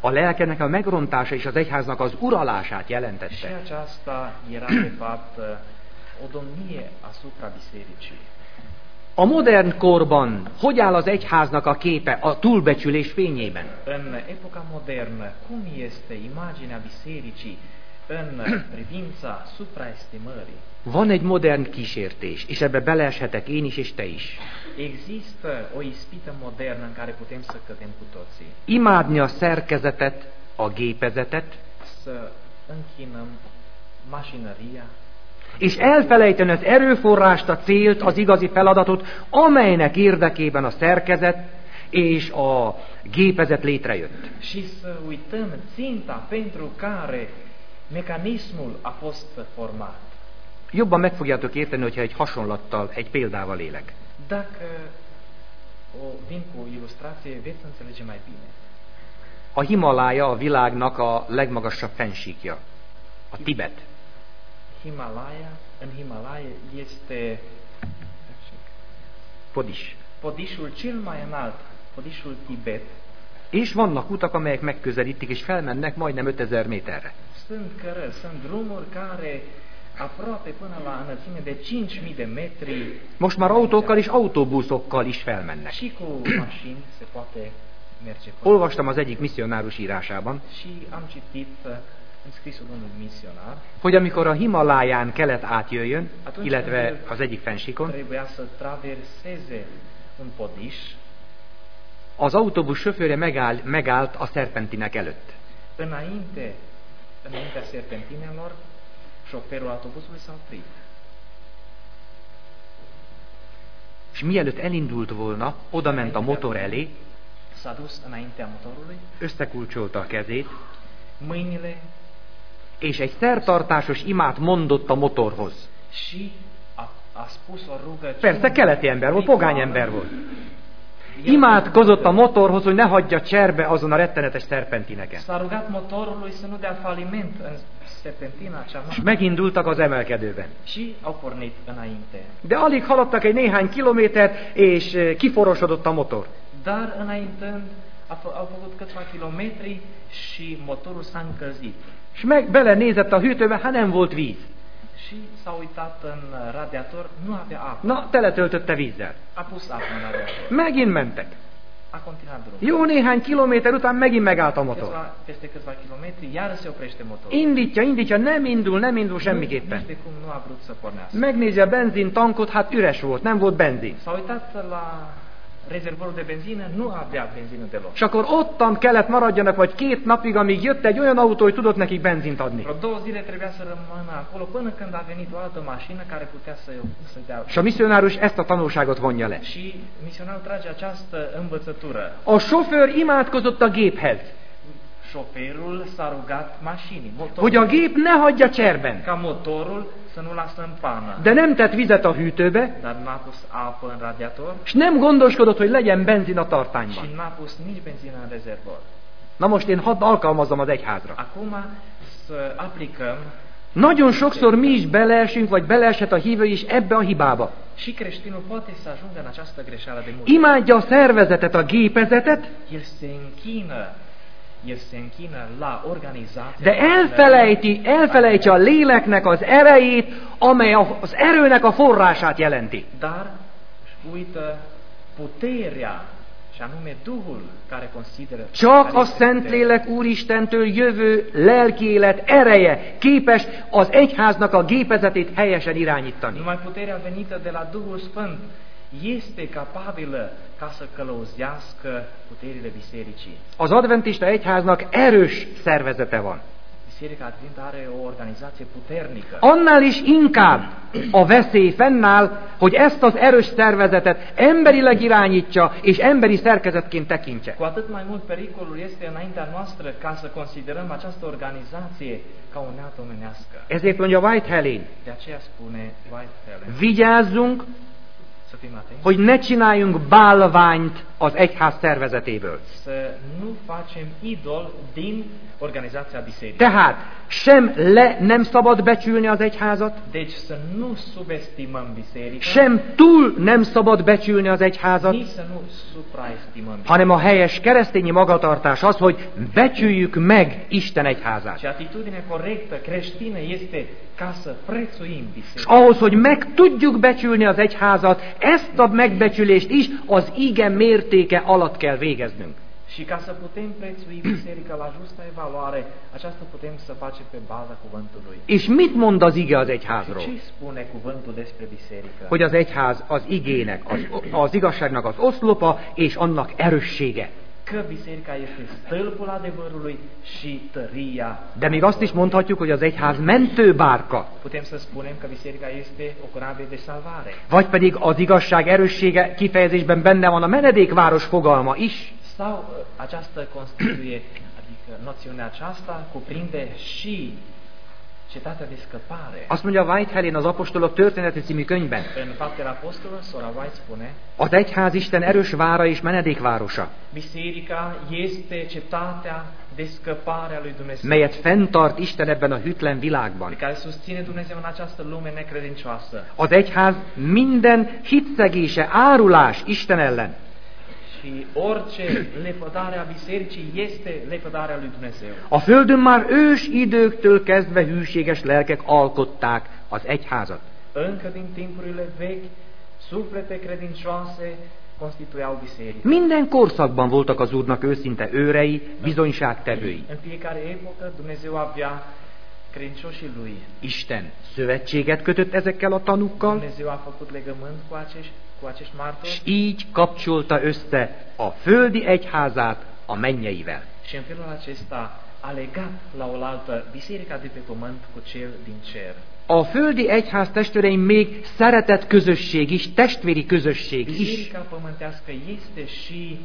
a lelkenek a megrontása és az egyháznak az uralását Și jelentette. aceasta era, de fapt, o domnie asupra bisericii. A modern korban hogy áll az egyháznak a képe a túlbecsülés fényében? În epoca modernă, cum este imaginea bisericii în privința supraestimării? Van egy modern kísértés, és ebbe beleeshetek én is, és te is. Există o ispită modernă în care putem să cădem cu toții, Imádni a szerkezetet, a gépezetet, să închinăm mașinăria és elfelejteni az erőforrást, a célt, az igazi feladatot, amelynek érdekében a szerkezet és a gépezet létrejött. și să uităm ținta pentru care mecanismul a fost format. Jobban meg fogjátok érteni, hogyha egy hasonlattal, egy példával élek. Dacă o vin cu ilustrație, veți înțelege mai bine. A Himalája a világnak a legmagasabb fensíkja. A Tibet. Himalaya, în Himalaya este Podis. podișul cel mai înalt, podișul Tibet. És vannak utak, amelyek megközelítik, és felmennek majdnem 5000 méterre. Sunt cărări, sunt drumuri care aproape până la înălțime de 5.000 de metri Most már autókkal és autóbuszokkal is felmennek. și cu *clears throat* mașini se poate merge. Olvastam az egyik misszionárus írásában, Și am citit uh, hogy amikor a Himaláján kelet átjöjjön, illetve az egyik podiș, az autóbusz sofőre megáll, megállt a szerpentinek előtt. înainte, înaintea serpentinelor, șoferul autobuzului s-a oprit. És mielőtt elindult volna, oda ment a motor elé, S-a dus înaintea motorului, összekulcsolta a kezét, mâinile és egy szertartásos imát mondott a motorhoz. și a, a spus o rugăciune. Persze keleti ember volt, pogány ember volt. Imádkozott a motorhoz, hogy ne hagyja cserbe azon a rettenetes szerpentineken. S-a rugat motorului să nu dea faliment în serpentina cea És megindultak az emelkedőben. Și au pornit înainte. De alig haladtak egy néhány kilométert, és eh, kiforosodott a motor. Dar înaintând, au făcut câțiva kilometri și motorul s-a încălzit. És meg belenézett a hűtőbe, hát nem volt víz. Și s-a uitat în radiator, nu avea apă. Na, teletöltötte vízzel. A pus apă în radiator. Megint mentek. A continuat drumul. Jó néhány kilométer után megint megállt a motor. Câțiva, peste câțiva kilometri, iară se oprește motorul. Indítja, indítja, nem indul, nem indul semmiképpen. știu cum nu a vrut să pornească. Megnézi a benzintankot, hát üres volt, nem volt benzin. S-a uitat la rezervorul de benzină, nu avea benzină deloc. És akkor ottan kellett maradjanak, vagy két napig, amíg jött egy olyan autó, hogy tudott nekik benzint adni. Vreo două zile trebuia să rămână acolo până când a venit o altă mașină care putea să, să dea. És a misszionárus ezt a tanulságot vonja le. Și misionarul trage această învățătură. A sofőr imádkozott a géphez, Șoferul s-a rugat mașinii, hogy motorul, a gép ne hagyja cserben. ca motorul să nu lasă în pană. De nem tett vizet a hűtőbe, Dar n-a pus apă în radiator és nem gondoskodott, hogy legyen benzin a și tartányban. n-a pus nici benzină în rezervor. Na most én hadd alkalmazzam az egyházra. Acum să aplicăm Nagyon sokszor mi is beleesünk, vagy beleeshet a hívő is ebbe a hibába. și creștinul poate să ajungă în această greșeală de mult. Imádja a szervezetet, a gépezetet, El se închină de elfelejti, elfelejtse a léleknek az erejét, amely az erőnek a forrását jelenti. dar uită puterea și anume Duhul care consideră Csak a. Szentlélek Úristentől jövő lelkiélet ereje képes az egyháznak a gépezetét helyesen irányítani. Numai puterea venită de la Duhul Sfânt este capabilă ca să călăuzească puterile bisericii. Az adventista egyháznak erős szervezete van. Biserica Advent are o organizație puternică. Annál is inkább a veszély fennáll, hogy ezt az erős szervezetet emberileg irányítsa és emberi szerkezetként tekintse. Cu atât mai mult pericolul este înaintea noastră ca să considerăm această organizație ca o neată omenească. Ezért mondja White Helen, De aceea spune White Helen, vigyázzunk, hogy ne csináljunk bálványt az egyház szervezetéből. bisericii. Tehát sem le nem szabad becsülni az egyházat, Deci să nu subestimăm biserica, sem túl nem szabad becsülni az egyházat, hanem a helyes keresztényi magatartás az, hogy becsüljük meg Isten egyházát. Și atitudinea corectă creștină este ca să prețuim És ahhoz, hogy meg tudjuk becsülni az egyházat, ezt a megbecsülést is az ige mértéke alatt kell végeznünk. Și ca să putem prețui biserica la justa evaluare, aceasta putem să facem pe baza cuvântului. És mit mond az ige az egyházról? Ce spune cuvântul despre biserică? Hogy az egyház az igének, az, az igazságnak az oszlopa és annak erőssége. Că biserica este stâlpul adevărului și tăria. De még azt is mondhatjuk, hogy az egyház mentőbárka, Putem să spunem că biserica este o corabie de salvare. vagy pedig az igazság erőssége kifejezésben benne van a menedékváros fogalma is. Sau această constituie, adică noțiunea aceasta cuprinde și cetatea de scăpare. Azt mondja White Helen az Apostolok története című könyvben. În faptele apostolilor, Sora White spune, Az egyház Isten erős vára és menedékvárosa, Biserica este cetatea de scăpare a lui Dumnezeu, melyet fenntart Isten ebben a hűtlen pe világban. care susține Dumnezeu în această lume necredincioasă. Az egyház minden hitszegése, árulás Isten ellen. Și orice lepădare a bisericii este lepădarea lui Dumnezeu. A földön már ős időktől kezdve hűséges lelkek alkották az egyházat. Încă din timpurile vechi, suflete credincioase constituiau biserici. Minden korszakban voltak az Úrnak őszinte őrei, bizonyságtevői. În fiecare epocă Dumnezeu avea credincioșii lui. Isten szövetséget kötött ezekkel a tanukkal, Dumnezeu a făcut legământ cu acești, cu acești és így kapcsolta össze a földi egyházát a mennyeivel. și în felul acesta a legat la oaltă biserica de pe pământ cu cel din cer. A földi egyház testvéreim még szeretett közösség is, testvéri közösség is. Biserica pământească este și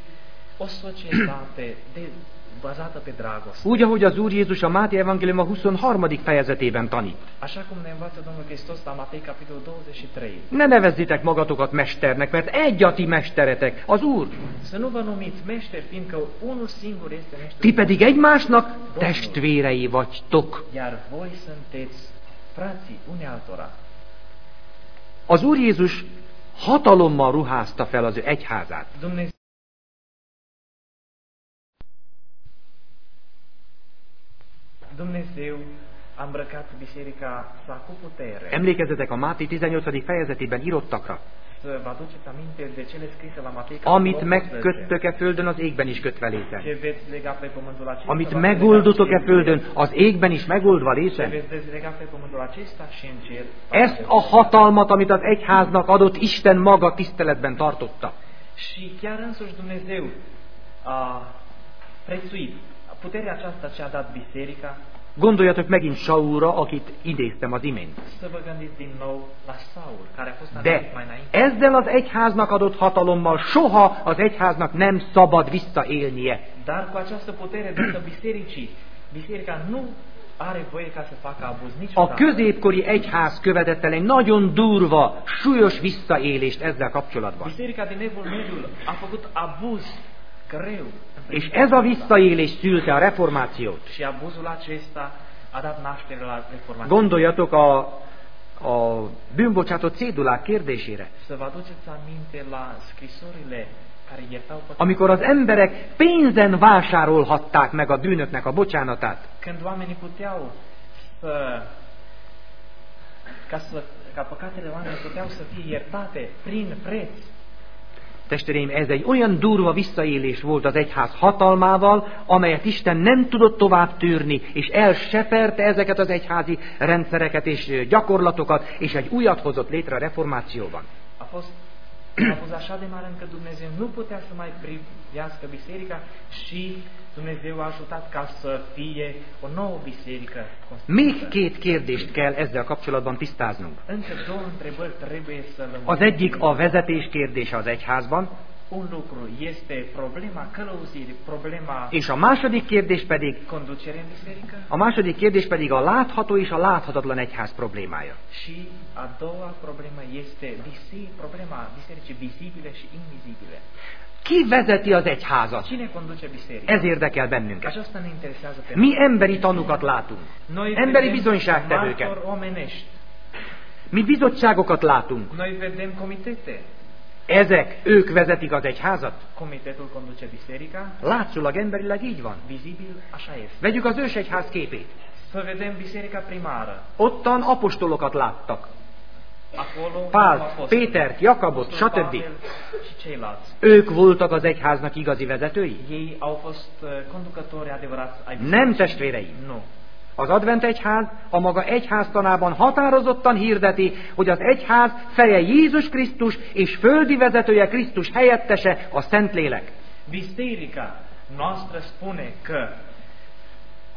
o societate de, bazată pe dragoste. Úgy, ahogy az Úr Jézus a Máté Evangélium a 23. fejezetében tanít. Așa cum ne învață Domnul Hristos la Matei capitolul 23. Ne nevezzitek magatokat mesternek, mert egy a ti mesteretek, az Úr. Să nu vă numiți meșteri, fiindcă unul singur este meșter. Ti pedig egymásnak testvérei vagytok. Iar voi sunteți frații unei altora. Az Úr Jézus hatalommal ruházta fel az ő egyházát. Dumnezeu Dumnezeu a îmbrăcat biserica sa cu putere. Emlékezzetek a Máté 18. fejezetében írottakra. Vă aduceți aminte de cele scrise la Matei Amit capitolul 18. megköttök-e földön, az égben is kötve léte. Amit în földön, az égben is megoldva léte. Ezt a hatalmat, amit az egyháznak adott, Isten maga tiszteletben tartotta. Și chiar însuși Dumnezeu a prețuit puterea aceasta ce a dat biserica, Gondoljatok megint Saulra, akit idéztem az imént. să vă gândiți din nou la Saul, care a fost De mai înainte. ezzel az egyháznak adott hatalommal soha az egyháznak nem szabad visszaélnie. Dar cu această putere dată bisericii, biserica nu are voie ca să facă abuz A niciodată. középkori egyház követett el egy nagyon durva, súlyos visszaélést ezzel kapcsolatban. Biserica din Evul Mediul a făcut abuz És ez a visszaélés szülte a reformációt. Gondoljatok a, a bűnbocsátott cédulák kérdésére. Amikor az emberek pénzen vásárolhatták meg a bűnöknek a bocsánatát, ca, să, ca păcatele oamenilor puteau să fie iertate prin preț. Testvéreim, ez egy olyan durva visszaélés volt az egyház hatalmával, amelyet Isten nem tudott tovább tűrni, és elseperte ezeket az egyházi rendszereket és gyakorlatokat, és egy újat hozott létre a reformációban. A Dumnezeu a ajutat ca să fie o nouă biserică Még két kérdést kell ezzel kapcsolatban tisztáznunk. Az egyik a vezetés kérdése az egyházban, Un lucru este problema călăuzirii, problema és a második kérdés pedig a második kérdés pedig a látható és a láthatatlan egyház problémája. și a doua problemă este bisi, problema bisericii vizibile și invizibile. Ki vezeti az egyházat? Ez érdekel bennünket. Mi emberi tanukat látunk. Emberi bizonyságtevőket. Mi bizottságokat látunk. Ezek, ők vezetik az egyházat? Látszólag emberileg így van. Vegyük az ősegyház képét. Ottan apostolokat láttak. Acolo Pál, au fost Pétert, Jakabot, stb. Ők voltak az egyháznak igazi vezetői? Nem testvéreim. Az advent egyház a maga egyháztanában határozottan hirdeti, hogy az egyház feje Jézus Krisztus és földi vezetője Krisztus helyettese a Szentlélek. Biserica noastră spune că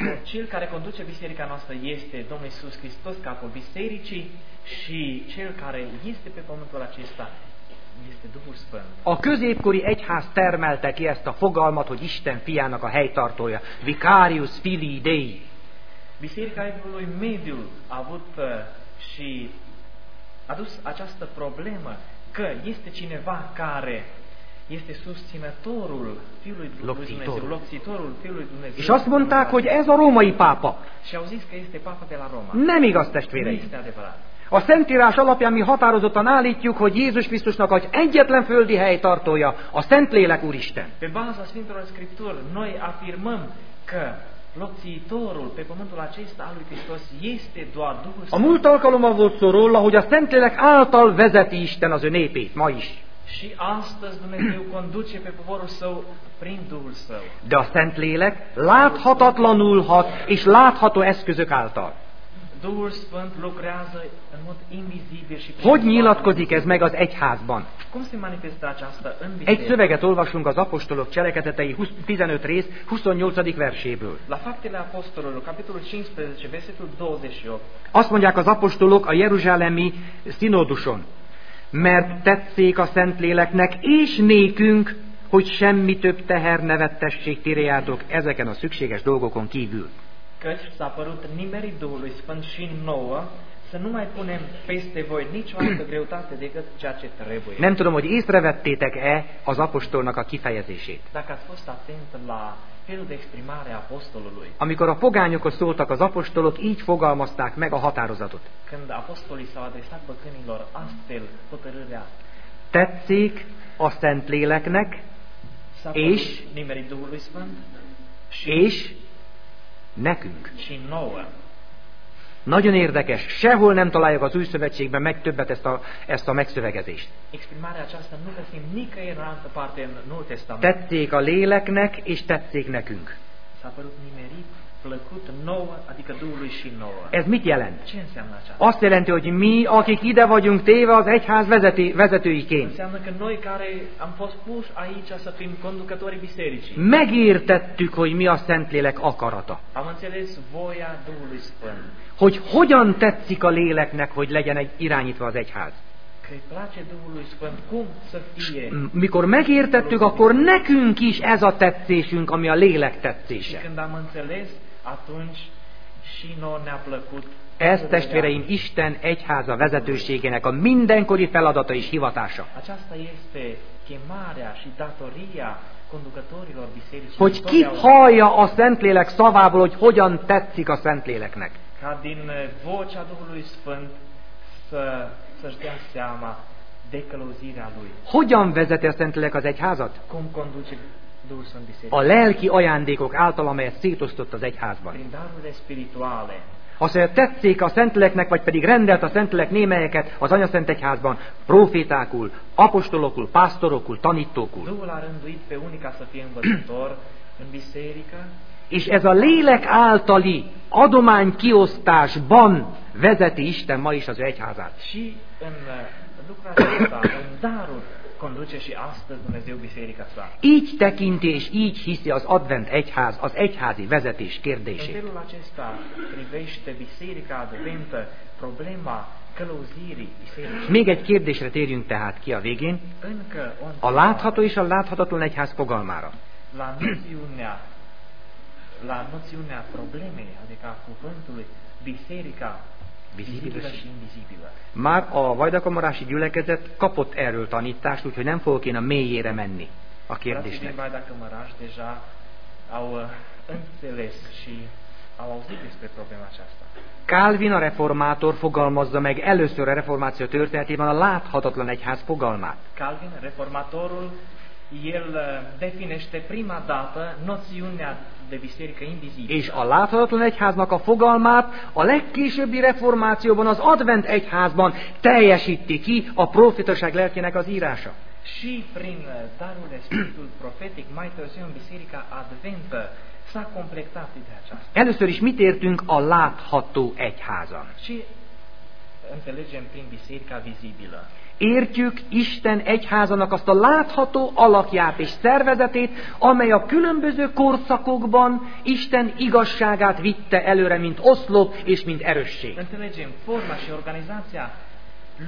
*coughs* cel care conduce biserica noastră este Domnul Isus Hristos, capul bisericii, și cel care este pe pământul acesta este Duhul Sfânt. A középkori egyház termelte ki ezt a fogalmat, hogy Isten fiának a helytartója. Vicarius filii Dei. Biserica Evului Mediu a avut uh, și a dus această problemă că este cineva care este susținătorul Fiului lui Locțitorul. Dumnezeu, locțitorul Fiului Dumnezeu. És azt mondták, hogy ez a római pápa. Și au zis că este papa de la Roma. Nem igaz, testvéreim. este adevărat. A Szentírás alapján mi határozottan állítjuk, hogy Jézus Krisztusnak az egyetlen földi helytartója a Szentlélek Úristen. Pe baza Sfintelor Scripturi, noi afirmăm că locțitorul pe pământul acesta al lui Hristos este doar Duhul A Sfânt. múlt alkalommal volt szó róla, hogy a Szentlélek által vezeti Isten az ő népét, ma is. Și astăzi Dumnezeu conduce pe poporul său prin Duhul său. De a Szentlélek láthatatlanul hat, és látható eszközök által. Duhul Sfânt lucrează în mod invizibil și Hogy nyilatkozik ez meg az egyházban? Cum se manifestă aceasta în Egy biserică? szöveget olvasunk az apostolok cselekedetei 20 15 rész 28. verséből. La Faptele Apostolului, capitolul 15, versetul 28, Azt mondják az apostolok a jeruzsálemi színóduson, mert tetszék a Szentléleknek és nékünk, hogy semmi több teher ne vettessék tirejátok ezeken a szükséges dolgokon kívül. Căci s-a părut nimerit Duhului Sfânt și nouă să nu mai punem peste voi nicio altă greutate decât ceea ce trebuie. Nem tudom, hogy észrevettétek-e az apostolnak a kifejezését. Dacă ați fost atent la felul de exprimare a apostolului, Amikor a pogányokhoz szóltak az apostolok, így fogalmazták meg a határozatot. când apostolii s-au adresat păcânilor astfel hotărârea, Tetszik a Szentléleknek És? és nekünk. și nouă. Nagyon érdekes, sehol nem találjuk az új szövetségben meg többet ezt a, ezt a megszövegezést. Tetszék a léleknek, és tetszik nekünk. S-a părut nimerit, plăcut nouă, adică Duhului și nouă. Ez mit jelent? Ce înseamnă aceasta? Azt jelenti, hogy mi, akik ide vagyunk téve az egyház vezeti, vezetőiként, Înseamnă că noi care am fost puși aici să fim conducătorii bisericii, megértettük, hogy mi a Szentlélek akarata. am înțeles voia Duhului Sfânt, Hogy hogyan tetszik a léleknek, hogy legyen egy irányítva az egyház. Mikor megértettük, akkor nekünk is ez a tetszésünk, ami a lélek tetszése. Atunci și nouă ne-a plăcut. Ez, testvéreim, Isten egyháza vezetőségének a mindenkori feladata és hivatása. Hogy ki hallja a Szentlélek szavából, hogy hogyan tetszik a Szentléleknek. ca din vocea Duhului Sfânt să, să-și dea seama de călăuzirea Lui. Hogyan vezeti a Szentlélek az egyházat? Cum conduce? A lelki ajándékok által, amelyet szétosztott az egyházban. Azt tetszik a Szentléleknek, vagy pedig rendelt a Szentlélek némelyeket az Anyaszent Egyházban, profétákul, apostolokul, pásztorokul, tanítókul. És ez a lélek általi adománykiosztásban vezeti Isten ma is az egyházát. și în în conduce și astăzi Dumnezeu biserica sa. Így tekinti és így hiszi az advent egyház, az egyházi vezetés În kérdését. felul acesta privește biserica adventă problema. Még egy kérdésre térjünk tehát ki a végén, a látható és a láthatatlan egyház fogalmára. la noțiunea, la noțiunea problemei, adică a cuvântului biserica Invizibilă. Már a Vajdakamarási gyülekezet kapott erről tanítást, úgyhogy nem fogok én a mélyére menni a kérdésnek. Calvin a reformátor fogalmazza meg először a reformáció történetében a láthatatlan egyház fogalmát. Calvin, reformatorul, el uh, definește prima dată noțiunea de biserică invizibilă. És a láthatatlan egyháznak a fogalmát a legkésőbbi reformációban, az advent egyházban teljesíti ki a profitaság lelkének az írása. Și prin uh, darurile Spiritului *clears throat* Profetic, mai târziu în Biserica Adventă, s-a completat ideea aceasta. Először is mit értünk a látható egyházan? Și înțelegem prin Biserica Vizibilă. Értjük Isten egyházanak azt a látható alakját és szervezetét, amely a különböző korszakokban Isten igazságát vitte előre, mint oszlop és mint erősség. Înțelegem forma și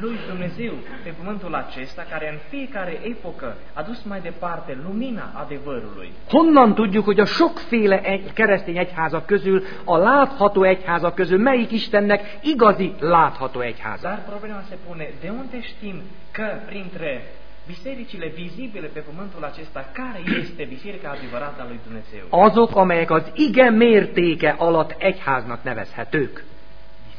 lui Dumnezeu pe pământul acesta, care în fiecare epocă a dus mai departe lumina adevărului. Honnan tudjuk, hogy a sokféle egy, keresztény egyházak közül, a látható egyházak közül melyik Istennek igazi látható egyháza? Dar problema se pune, de unde știm că printre bisericile vizibile pe pământul acesta, care este biserica adevărată a lui Dumnezeu? Azok, amelyek az ige mértéke alatt egyháznak nevezhetők.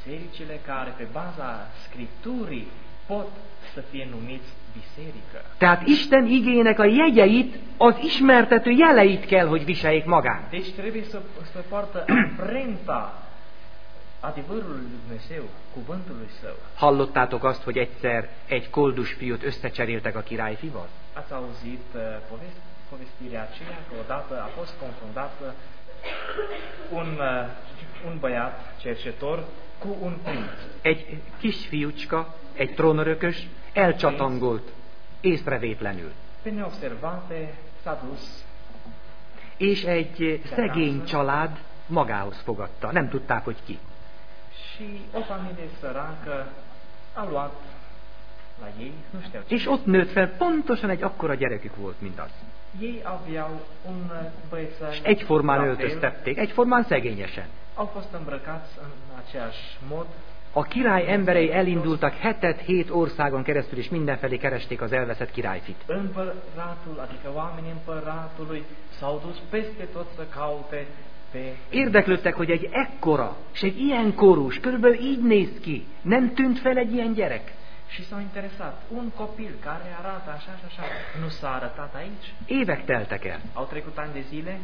Bisericile care pe baza Scripturii pot să fie numiți biserică. Tehát Isten igének a jegyeit, az ismertető jeleit kell, hogy viseljék magán. Deci trebuie să, să poartă *clears throat* amprenta adevărului lui Dumnezeu, cuvântului Său. Hallottátok azt, hogy egyszer egy koldus fiút összecseréltek a királyfival? Ați auzit uh, povest, povestirea aceea că odată a fost confundat uh, un, uh, un băiat cercetor. Egy kisfiúcska, egy trónörökös elcsatangolt észrevétlenül. És egy szegény család magához fogadta. Nem tudták, hogy ki. És ott nőtt fel, pontosan egy akkora gyerekük volt, mint az. És egyformán öltöztették, egyformán szegényesen. Au fost îmbrăcați în aceeași mod A király emberei elindultak hetet, hét országon keresztül, és mindenfelé keresték az elveszett királyfit. Împăratul, adică oamenii împăratului, s-au dus peste tot să caute pe... Érdeklődtek, hogy egy ekkora, és egy ilyen korús, körülbelül így néz ki. Nem tűnt fel egy ilyen gyerek? Și s-au interesat. Un copil care arată așa și așa, nu s-a arătat aici? Évek teltek el. Au trecut ani de zile,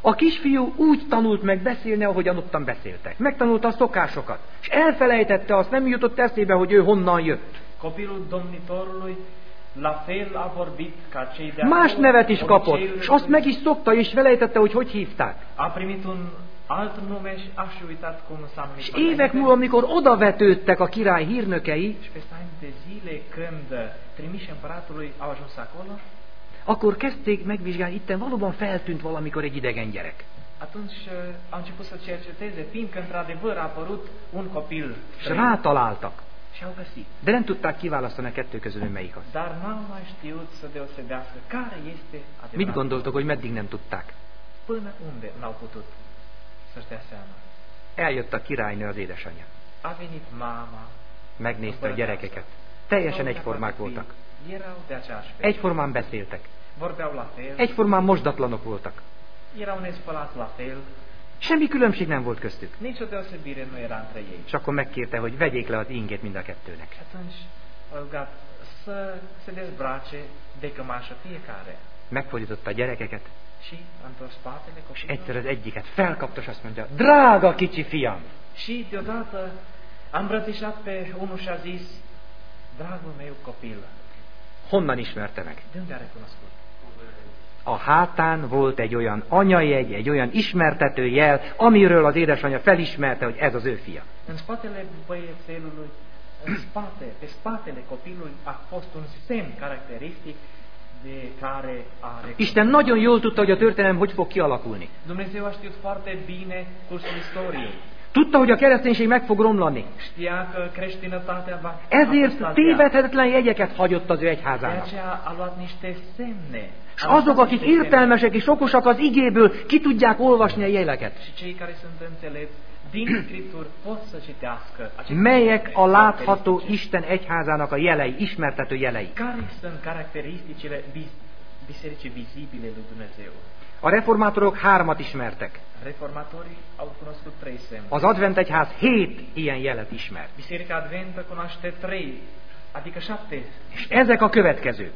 A kisfiú úgy tanult meg beszélni, ahogyan ottan beszéltek. Megtanulta a szokásokat, és elfelejtette azt, nem jutott eszébe, hogy ő honnan jött. copilul domnitorului la fel a vorbit ca cei de Más nevet is kapott, és azt meg is szokta, és felejtette, hogy hogy hívták. A primit un alt nume și a și uitat cum s-a. És évek múlva, amikor odavetődtek a király hírnökei, peste ani de zile, când trimiși împăratului au ajuns acolo, akkor kezdték megvizsgálni, itten valóban feltűnt valamikor egy idegen gyerek. atunci uh, au început să cerceteze, fiindcă într-adevăr a apărut un copil És rátaláltak. și au găsit. De nem tudták kiválasztani a kettő közül, hogy melyik az. Dar n-au mai știut să deosebească care este Mit adevărat. gondoltok, hogy meddig nem tudták? Până unde n-au putut să-și dea seama. Eljött a királynő, az édesanyja. A venit mama, Megnézte a gyerekeket. Teljesen egyformák voltak. Egyformán beszéltek. Egyformán mosdatlanok voltak. Semmi különbség nem volt köztük. nicio deosebire nu era între ei. És akkor megkérte, hogy vegyék le az ingét mind a kettőnek. Și atunci a rugat să se dezbrace de cămașă. Megfordította a gyerekeket, Și a întors spatele és egyszer az egyiket felkapta, és azt mondja, drága kicsi fiam, Și deodată a îmbrățișat pe unul și a zis, Dragul meu copil, honnan ismerte meg? a hátán volt egy olyan anyajegy, egy olyan ismertető jel, amiről az édesanyja felismerte, hogy ez az ő fia. În spatele băiețelului, în spate, pe spatele copilului a fost un semn caracteristic. Isten nagyon jól tudta, hogy a történelem hogy fog kialakulni. Dumnezeu a știut foarte bine cursul istoriei. Tudta, hogy a kereszténység meg fog romlani. Ezért tévedhetetlen jegyeket hagyott az ő egyházának. És azok, akik értelmesek és okosak az igéből, ki tudják olvasni a jeleket. Melyek a látható. Isten egyházának a jelei, ismertető jelei. Care sunt caracteristicile bis- bisericii vizibile lui Dumnezeu? A reformátorok hármat ismertek. Reformatorii au cunoscut trei semne. Az advent egyház hét ilyen jelet ismer. Biserica Adventă cunoaște trei, adică șapte És ezek a következők.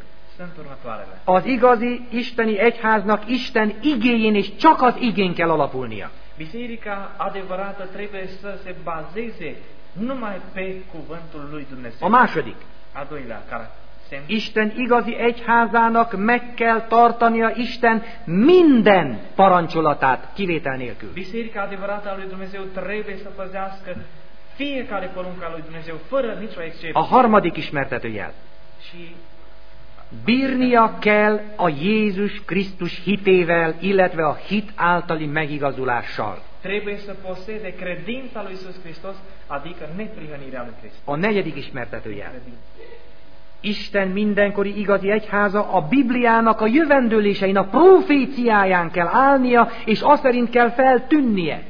Az igazi isteni egyháznak Isten igéjén és csak az igén kell alapulnia. Biserica adevărată trebuie să se bazeze numai pe cuvântul lui Dumnezeu. A második. A doilea semn. Isten igazi egyházának meg kell tartania Isten minden parancsolatát kivétel nélkül. Biserica adevărată a lui Dumnezeu trebuie să păzească fiecare poruncă a lui Dumnezeu, fără nicio excepție. A harmadik ismertető jel. Și Bírnia kell a Jézus Krisztus hitével, illetve a hit általi megigazulással. trebuie să posede credința lui Isus Hristos, adică neprihănirea lui Hristos. A negyedik ismertető jel. Credința. Isten mindenkori igazi egyháza a Bibliának a jövendőlésein, a proféciáján kell állnia, és azt szerint kell feltűnnie.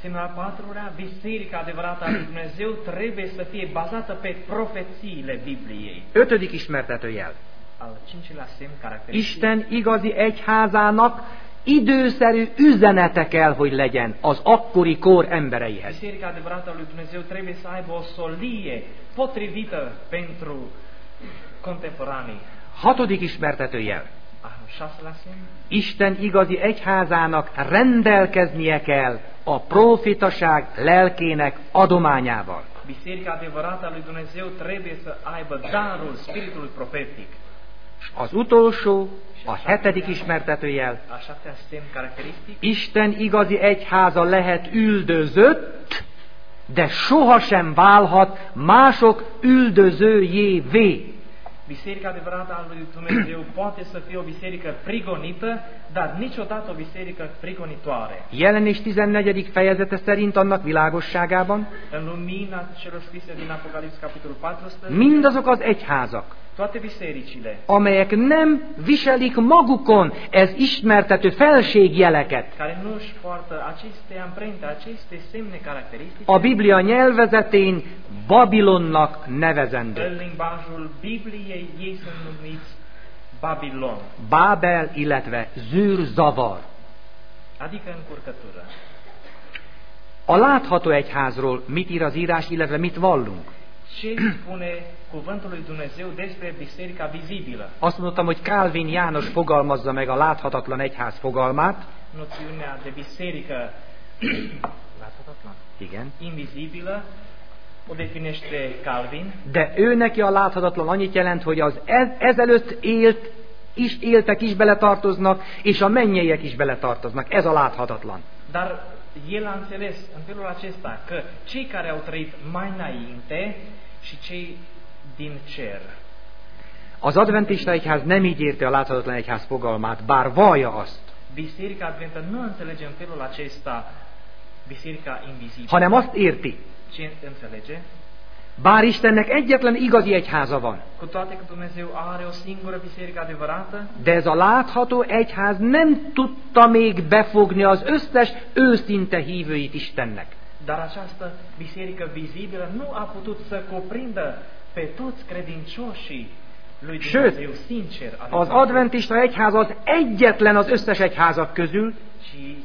Semnul al patrulea, biserica adevărată a lui Dumnezeu trebuie să fie bazată pe profețiile Bibliei. Ötödik ismertető jel. Al cincilea semn caracteristic. Isten igazi egyházának időszerű üzenete kell, hogy legyen az akkori kor embereihez. Biserica adevărată a lui Dumnezeu trebuie să aibă o solie potrivită pentru contemporanii. Hatodik ismertető jel. Al șaselea semn, Isten igazi egyházának rendelkeznie kell a profitaság lelkének adományával. Biserica adevărată a lui Dumnezeu trebuie să aibă darul spiritului profetic. Az utolsó, a hetedik ismertető jel, Al șaptea semn caracteristic, Isten igazi egyháza lehet üldözött, de sohasem válhat mások üldözőjévé. Biserica adevărată a lui Dumnezeu *clears throat* poate să fie o biserică prigonită, dar niciodată o biserică prigonitoare. Jelenés 14. fejezete szerint annak világosságában În lumina celor scrise din Apocalips, capitolul 14, mindazok az egyházak, amelyek nem viselik magukon ez ismertető felségjeleket, a Biblia nyelvezetén Babilonnak nevezendő. Bábel, illetve zűrzavar. adică încurcătură. A látható egyházról mit ír az írás, illetve mit vallunk? Ce spune cuvântul lui Dumnezeu despre biserica vizibilă? Azt mondtam, hogy Calvin János fogalmazza meg a láthatatlan egyház fogalmát. Noțiunea de biserică *coughs* láthatatlan, Igen. invizibilă o definește Calvin, De ő neki a láthatatlan annyit jelent, hogy az ez, ezelőtt élt, is éltek is beletartoznak, és a mennyeiek is beletartoznak. Ez a láthatatlan. dar el a înțeles în felul acesta că cei care au trăit mai înainte și cei din cer. Az adventista egyház nem így érti a láthatatlan egyház fogalmát, bár vallja azt, Biserica Adventă nu înțelege în felul acesta biserica invizibilă. hanem azt érti, Ce înțelege? bár Istennek egyetlen igazi egyháza van, Cu toate că Dumnezeu are o singură biserică adevărată, de ez a látható egyház nem tudta még befogni az összes őszinte hívőit Istennek. Dar această biserică vizibilă nu a putut să cuprindă pe toți credincioșii lui Sőt, Dumnezeu sincer. Az adventista egyház az egyetlen az összes egyházak közül, Și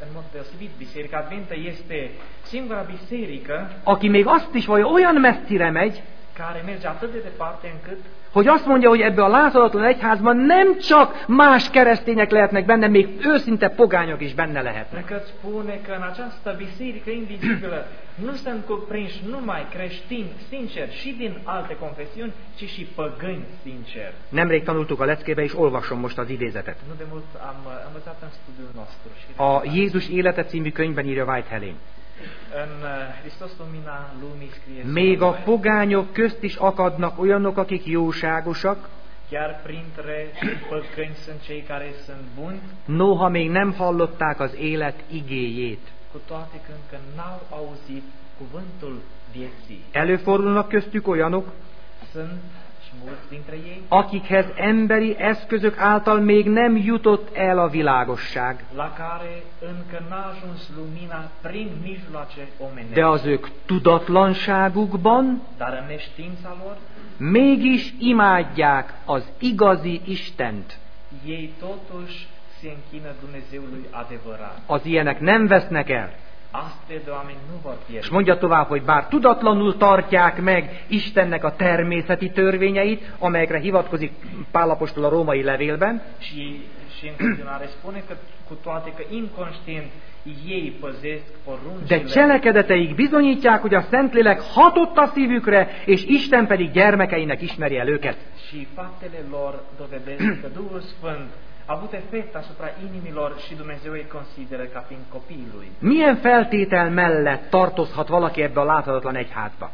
în mod deosebit, Biserica Adventă este singura biserică aki még azt is vallja, olyan messzire megy, care merge atât de departe încât hogy azt mondja, hogy ebbe a láthatatlan egyházban nem csak más keresztények lehetnek benne, még őszinte pogányok is benne lehetnek. încât spune că în această biserică invizibilă nu sunt cuprinși numai creștini sinceri și din alte confesiuni, ci și păgâni sinceri. Nemrég tanultuk a leckébe, és olvasom most az idézetet. Nu de mult am învățat în studiul nostru A Jézus élete című könyvben írja White Helén. Scrie Még a pogányok közt is akadnak olyanok, akik jóságosak, noha még nem hallották az élet igéjét. Előfordulnak köztük olyanok, Akikhez emberi eszközök által még nem jutott el a világosság, de az ők tudatlanságukban mégis imádják az igazi Istent. Az ilyenek nem vesznek el. És mondja tovább, hogy bár tudatlanul tartják meg Istennek a természeti törvényeit, amelyekre hivatkozik Pálapostól a római levélben, Și, și în continuare spune că cu toate că inconștient ei păzesc de cselekedeteik bizonyítják, hogy a Szentlélek hatott a szívükre, és Isten pedig gyermekeinek ismeri el őket. și faptele lor dovedesc că Duhul Sfânt a avut efect asupra inimilor și Dumnezeu îi consideră ca fiind copiii lui. Milyen feltétel mellett tartozhat valaki ebbe a láthatatlan egyházba?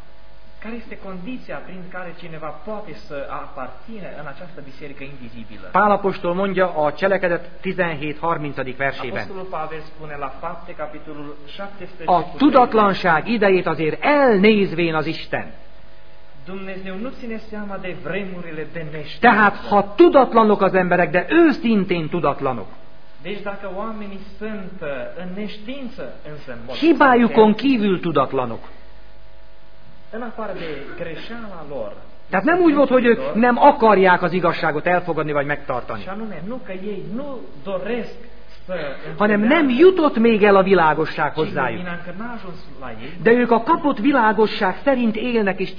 Care este condiția prin care cineva poate să aparține în această biserică invizibilă? Pálapostól mondja a cselekedet 17.30. versében. Apostolul Pavel spune la fapte, capitolul 17, A tudatlanság idejét azért elnézvén az Isten. Dumnezeu nu ține seama de vremurile de neștiință. Tehát, ha tudatlanok az emberek, de őszintén tudatlanok, Deci dacă oamenii sunt uh, în neștiință, însă în mod hibájukon kívül tudatlanok. în afară de greșeala lor, Tehát nem úgy volt, hogy ők nem akarják az igazságot elfogadni vagy megtartani, hanem nem jutott még el a világosság hozzájuk. De ők a kapott világosság szerint élnek és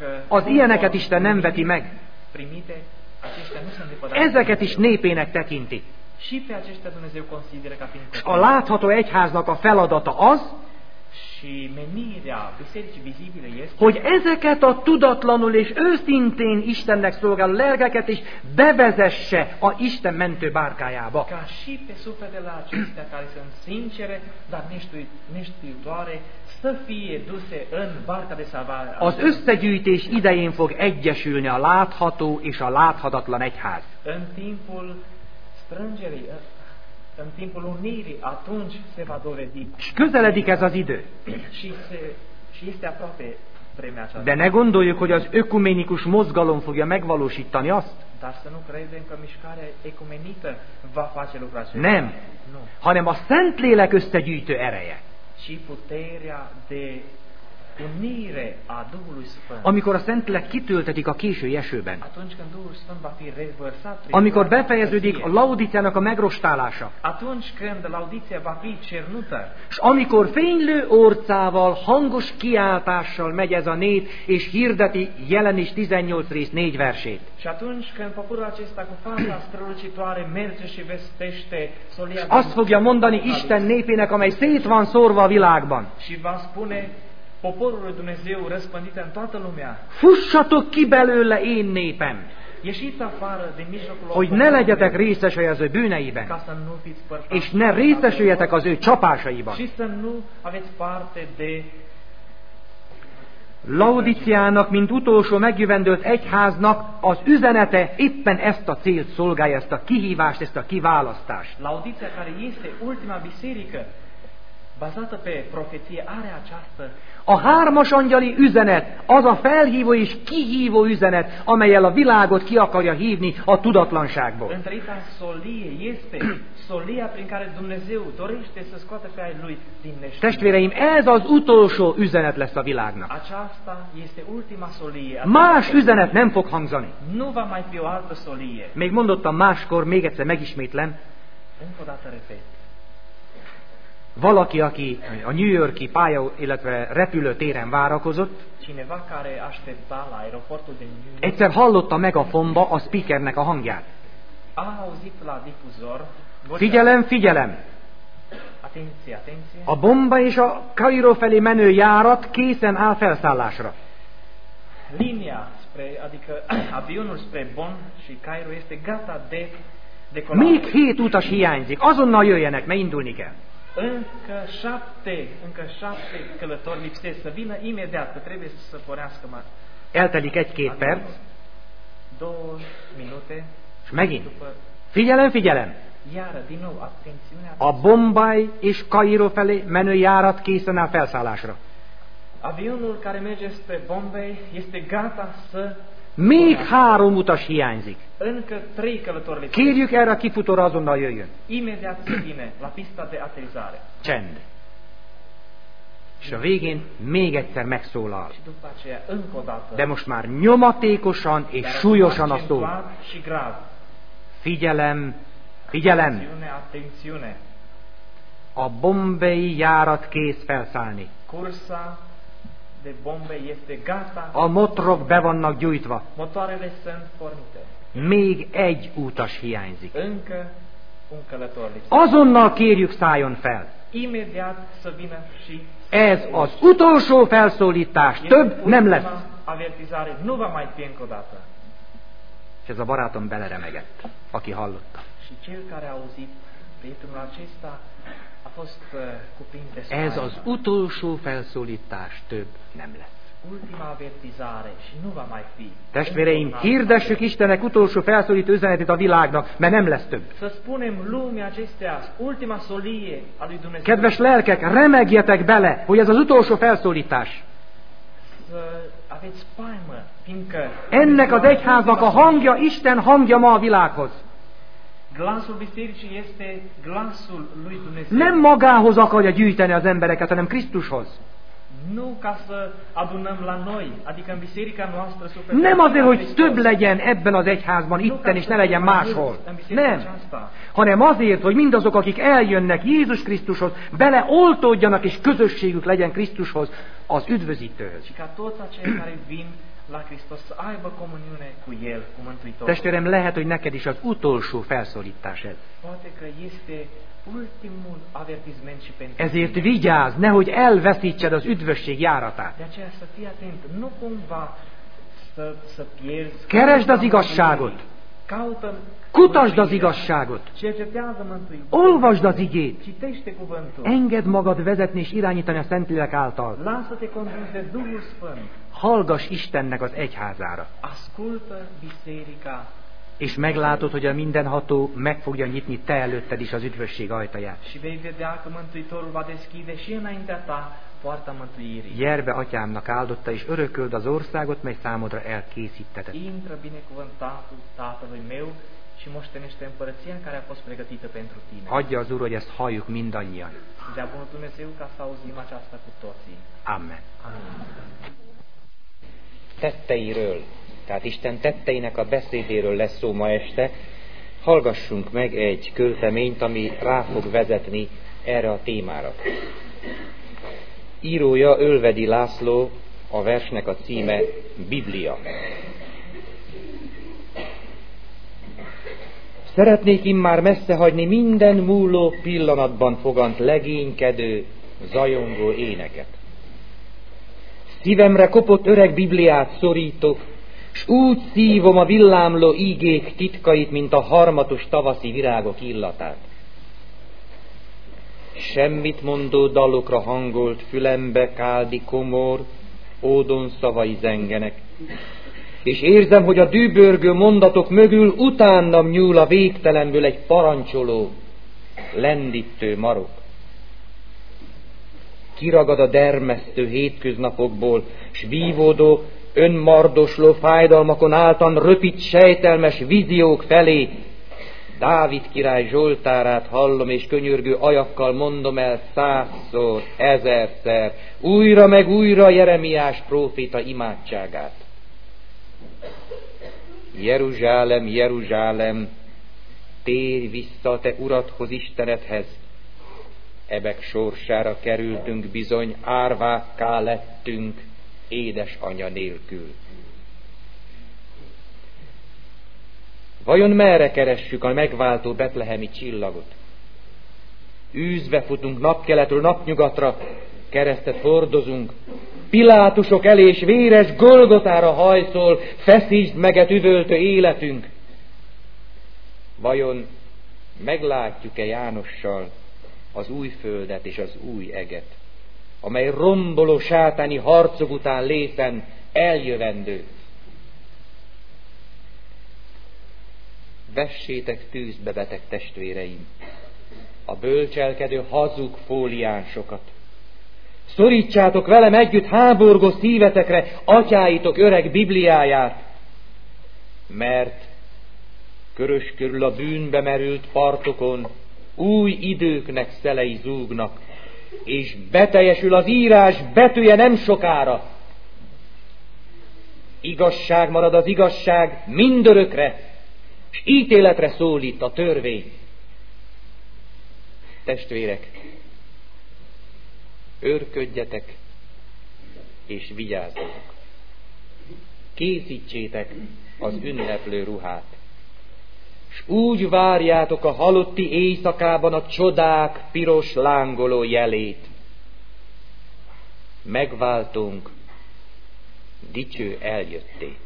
uh, Az ilyeneket Isten nem veti meg. Ezeket is népének tekinti. És a látható egyháznak a feladata az, hogy ezeket a tudatlanul és őszintén Istennek szolgáló lelkeket is bevezesse a Isten mentő bárkájába. ca și pe sufletele acestea care sunt sincere, dar neștui- neștiutoare, să fie duse în barca de salvare. a Az összegyűjtés idején fog egyesülni a látható és a láthatatlan egyház. În timpul strângerii, în timpul unirii, atunci se va dovedi És közeledik ez az idő. și, se, și este aproape vremea aceasta. De ne gondoljuk, hogy az ökumenikus mozgalom fogja megvalósítani azt. Dar să nu credem că mișcarea ecumenită va face lucrul acesta. Nem, Nu. hanem a Szentlélek összegyűjtő ereje. Și puterea de unire a Duhului Sfânt. Amikor a Szentlélek kitöltetik a késői esőben. Atunci când Duhul Sfânt va fi revărsat prin Amikor befejeződik a. Laudiciának a megrostálása. Atunci când laudiția va fi cernută És amikor fénylő orcával, hangos kiáltással megy ez a nép, és hirdeti jelenés 18 rész 4 versét. și atunci când poporul acesta cu fața strălucitoare merge și vestește solia És azt fogja mondani Isten népének, amely szét van szórva a világban. și va spune poporul lui Dumnezeu răspândit în toată lumea, Fussatok ki belőle én népem, ieșiți afară din mijlocul hogy ne legyetek részesei az ő bűneiben, ca să nu fiți părtași és ne részesüljetek az ő csapásaiban. și să nu aveți parte de Laudiciának, mint utolsó megjövendőlt egyháznak az üzenete éppen ezt a célt szolgálja, ezt a kihívást, ezt a kiválasztást. Laudiția care este ultima biserică bazată pe profeție are această A hármas angyali üzenet az a felhívó és kihívó üzenet, amelyel a világot ki akarja hívni a tudatlanságból. Întreita solie este *clears throat* solia prin care Dumnezeu dorește să scoată pe ai lui din neștiință. Testvéreim, ez az utolsó üzenet lesz a világnak. Aceasta este ultima solie. Más üzenet nem fog hangzani. Nu va mai fi o altă solie. Még mondottam máskor, még egyszer megismétlem, Încă o dată repet. Valaki, aki a New Yorki pálya, illetve repülőtéren várakozott, cineva care aștepta la aeroportul de New York egyszer hallotta megafonba a speakernek a hangját. a auzit la difuzor vocea, Figyelem, figyelem! atenție, atenție, A bomba és a Kairó felé menő járat készen áll felszállásra. linia spre, adică *clears throat* avionul spre Bonn și Cairo este gata de decolare. Még hét utas hiányzik, azonnal jöjjenek, mert indulni kell. Încă șapte, încă șapte călători lipsesc să vină imediat, că trebuie să pornească mai. Eltelik egy-két perc, Două minute és megint. după, Figyelem, figyelem! iară, din nou, atențiune, A Bombay és Kairó felé menő járat készen áll felszállásra. Avionul care merge spre Bombay este gata să... Még három utas hiányzik. Încă trei călători lipsesc. Kérjük erre a kifutóra azonnal jöjjön. Imediat să vină la pista de aterizare. Csend. És a végén még egyszer megszólal. Și după aceea, încă o dată, De most már nyomatékosan és súlyosan a szó. accentuat și grav. Figyelem, figyelem! Atențiune, atențiune. A bombei járat kész felszállni. Cursa de bombe este gata. A motorok be vannak gyújtva. Motoarele sunt pornite. Még egy utas hiányzik. Încă un călător lipsesc. Azonnal kérjük szálljon fel. Imediat să vină și să Ez az utolsó felszólítás. Több nem lesz. És ez a barátom beleremegett, aki hallotta. Și cel care a auzit prietenul acesta a fost cuprins de Ez az utolsó felszólítás, több nem lesz. Testvéreim, hirdessük Istenek utolsó felszólító üzenetét a világnak, mert nem lesz több. Kedves lelkek, remegjetek bele, hogy ez az utolsó felszólítás. Ennek az egyháznak a hangja, Isten hangja ma a világhoz. Glasul bisericii este glasul lui Dumnezeu. Nem magához akarja gyűjteni az embereket, hanem Krisztushoz. Nu ca să adunăm la noi, adică în biserica noastră sufletul Nem azért, hogy több legyen ebben az egyházban, itten, és ne legyen máshol. Nem. Hanem azért, hogy mindazok, akik eljönnek Jézus Krisztushoz, beleoltódjanak, és közösségük legyen Krisztushoz, az üdvözítőhöz. Și ca toți acei care vin la Hristos să aibă comuniune cu El, cu Mântuitorul. Testvérem, lehet, hogy neked is az utolsó felszólítás ez. Poate că este ultimul avertisment și pentru Ezért tine. vigyázz, nehogy elveszítsed az üdvösség járatát. De aceea să fii atent, nu cumva să, să pierzi. Keresd az igazságot. Caută Kutasd az igazságot. Olvasd az igét. Engedd magad vezetni és irányítani a Szentlélek által. De. Hallgass Istennek az egyházára. Ascultă biserica És meglátod, hogy a mindenható meg fogja nyitni te előtted is az üdvösség ajtaját. și vei vedea că Mântuitorul va deschide și înaintea ta poarta mântuirii. Gyere be atyámnak áldotta, és örököld az országot, mely számodra elkészítetett. Intră binecuvântatul Tatălui meu și moștenește împărăția care a fost pregătită pentru tine. Adja az Úr, hogy ezt halljuk mindannyian. Dea bunul Dumnezeu ca să auzim aceasta cu toții. Amen. Amin. Tetteiről, tehát Isten tetteinek a beszédéről lesz szó ma este. Hallgassunk meg egy költeményt, ami rá fog vezetni erre a témára. Írója Ölvedi László, a versnek a címe Biblia. Szeretnék immár messze hagyni minden múló pillanatban fogant legénykedő, zajongó éneket. Szívemre kopott öreg Bibliát szorítok, s úgy szívom a villámló ígék titkait, mint a harmatos tavaszi virágok illatát. Semmit mondó dalokra hangolt fülembe káldi komor, ódon szavai zengenek, és érzem, hogy a dűbörgő mondatok mögül utánam nyúl a végtelenből egy parancsoló, lendítő marok kiragad a dermesztő hétköznapokból, s vívódó, önmardosló fájdalmakon áltan röpít sejtelmes víziók felé. Dávid király Zsoltárát hallom, és könyörgő ajakkal mondom el százszor, ezerszer, újra meg újra Jeremiás próféta imádságát. Jeruzsálem, Jeruzsálem, térj vissza te uradhoz, Istenedhez, ebek sorsára kerültünk bizony, árvákká lettünk édes anya nélkül. Vajon merre keressük a megváltó betlehemi csillagot? Űzve futunk napkeletről napnyugatra, keresztet hordozunk, Pilátusok elé és véres Golgotára hajszol, feszítsd meget üvöltő életünk. Vajon meglátjuk-e Jánossal az új földet és az új eget, amely romboló sátáni harcok után lészen eljövendő? Vessétek tűzbe beteg testvéreim, a bölcselkedő hazug fóliánsokat, Szorítsátok velem együtt háborgó szívetekre atyáitok öreg Bibliáját, mert körös körül a bűnbe merült partokon új időknek szelei zúgnak, és beteljesül az írás betűje nem sokára. Igazság marad az igazság mindörökre, és ítéletre szólít a törvény. Testvérek, őrködjetek és vigyázzatok. Készítsétek az ünneplő ruhát, s úgy várjátok a halotti éjszakában a csodák piros lángoló jelét. Megváltunk dicső eljöttét.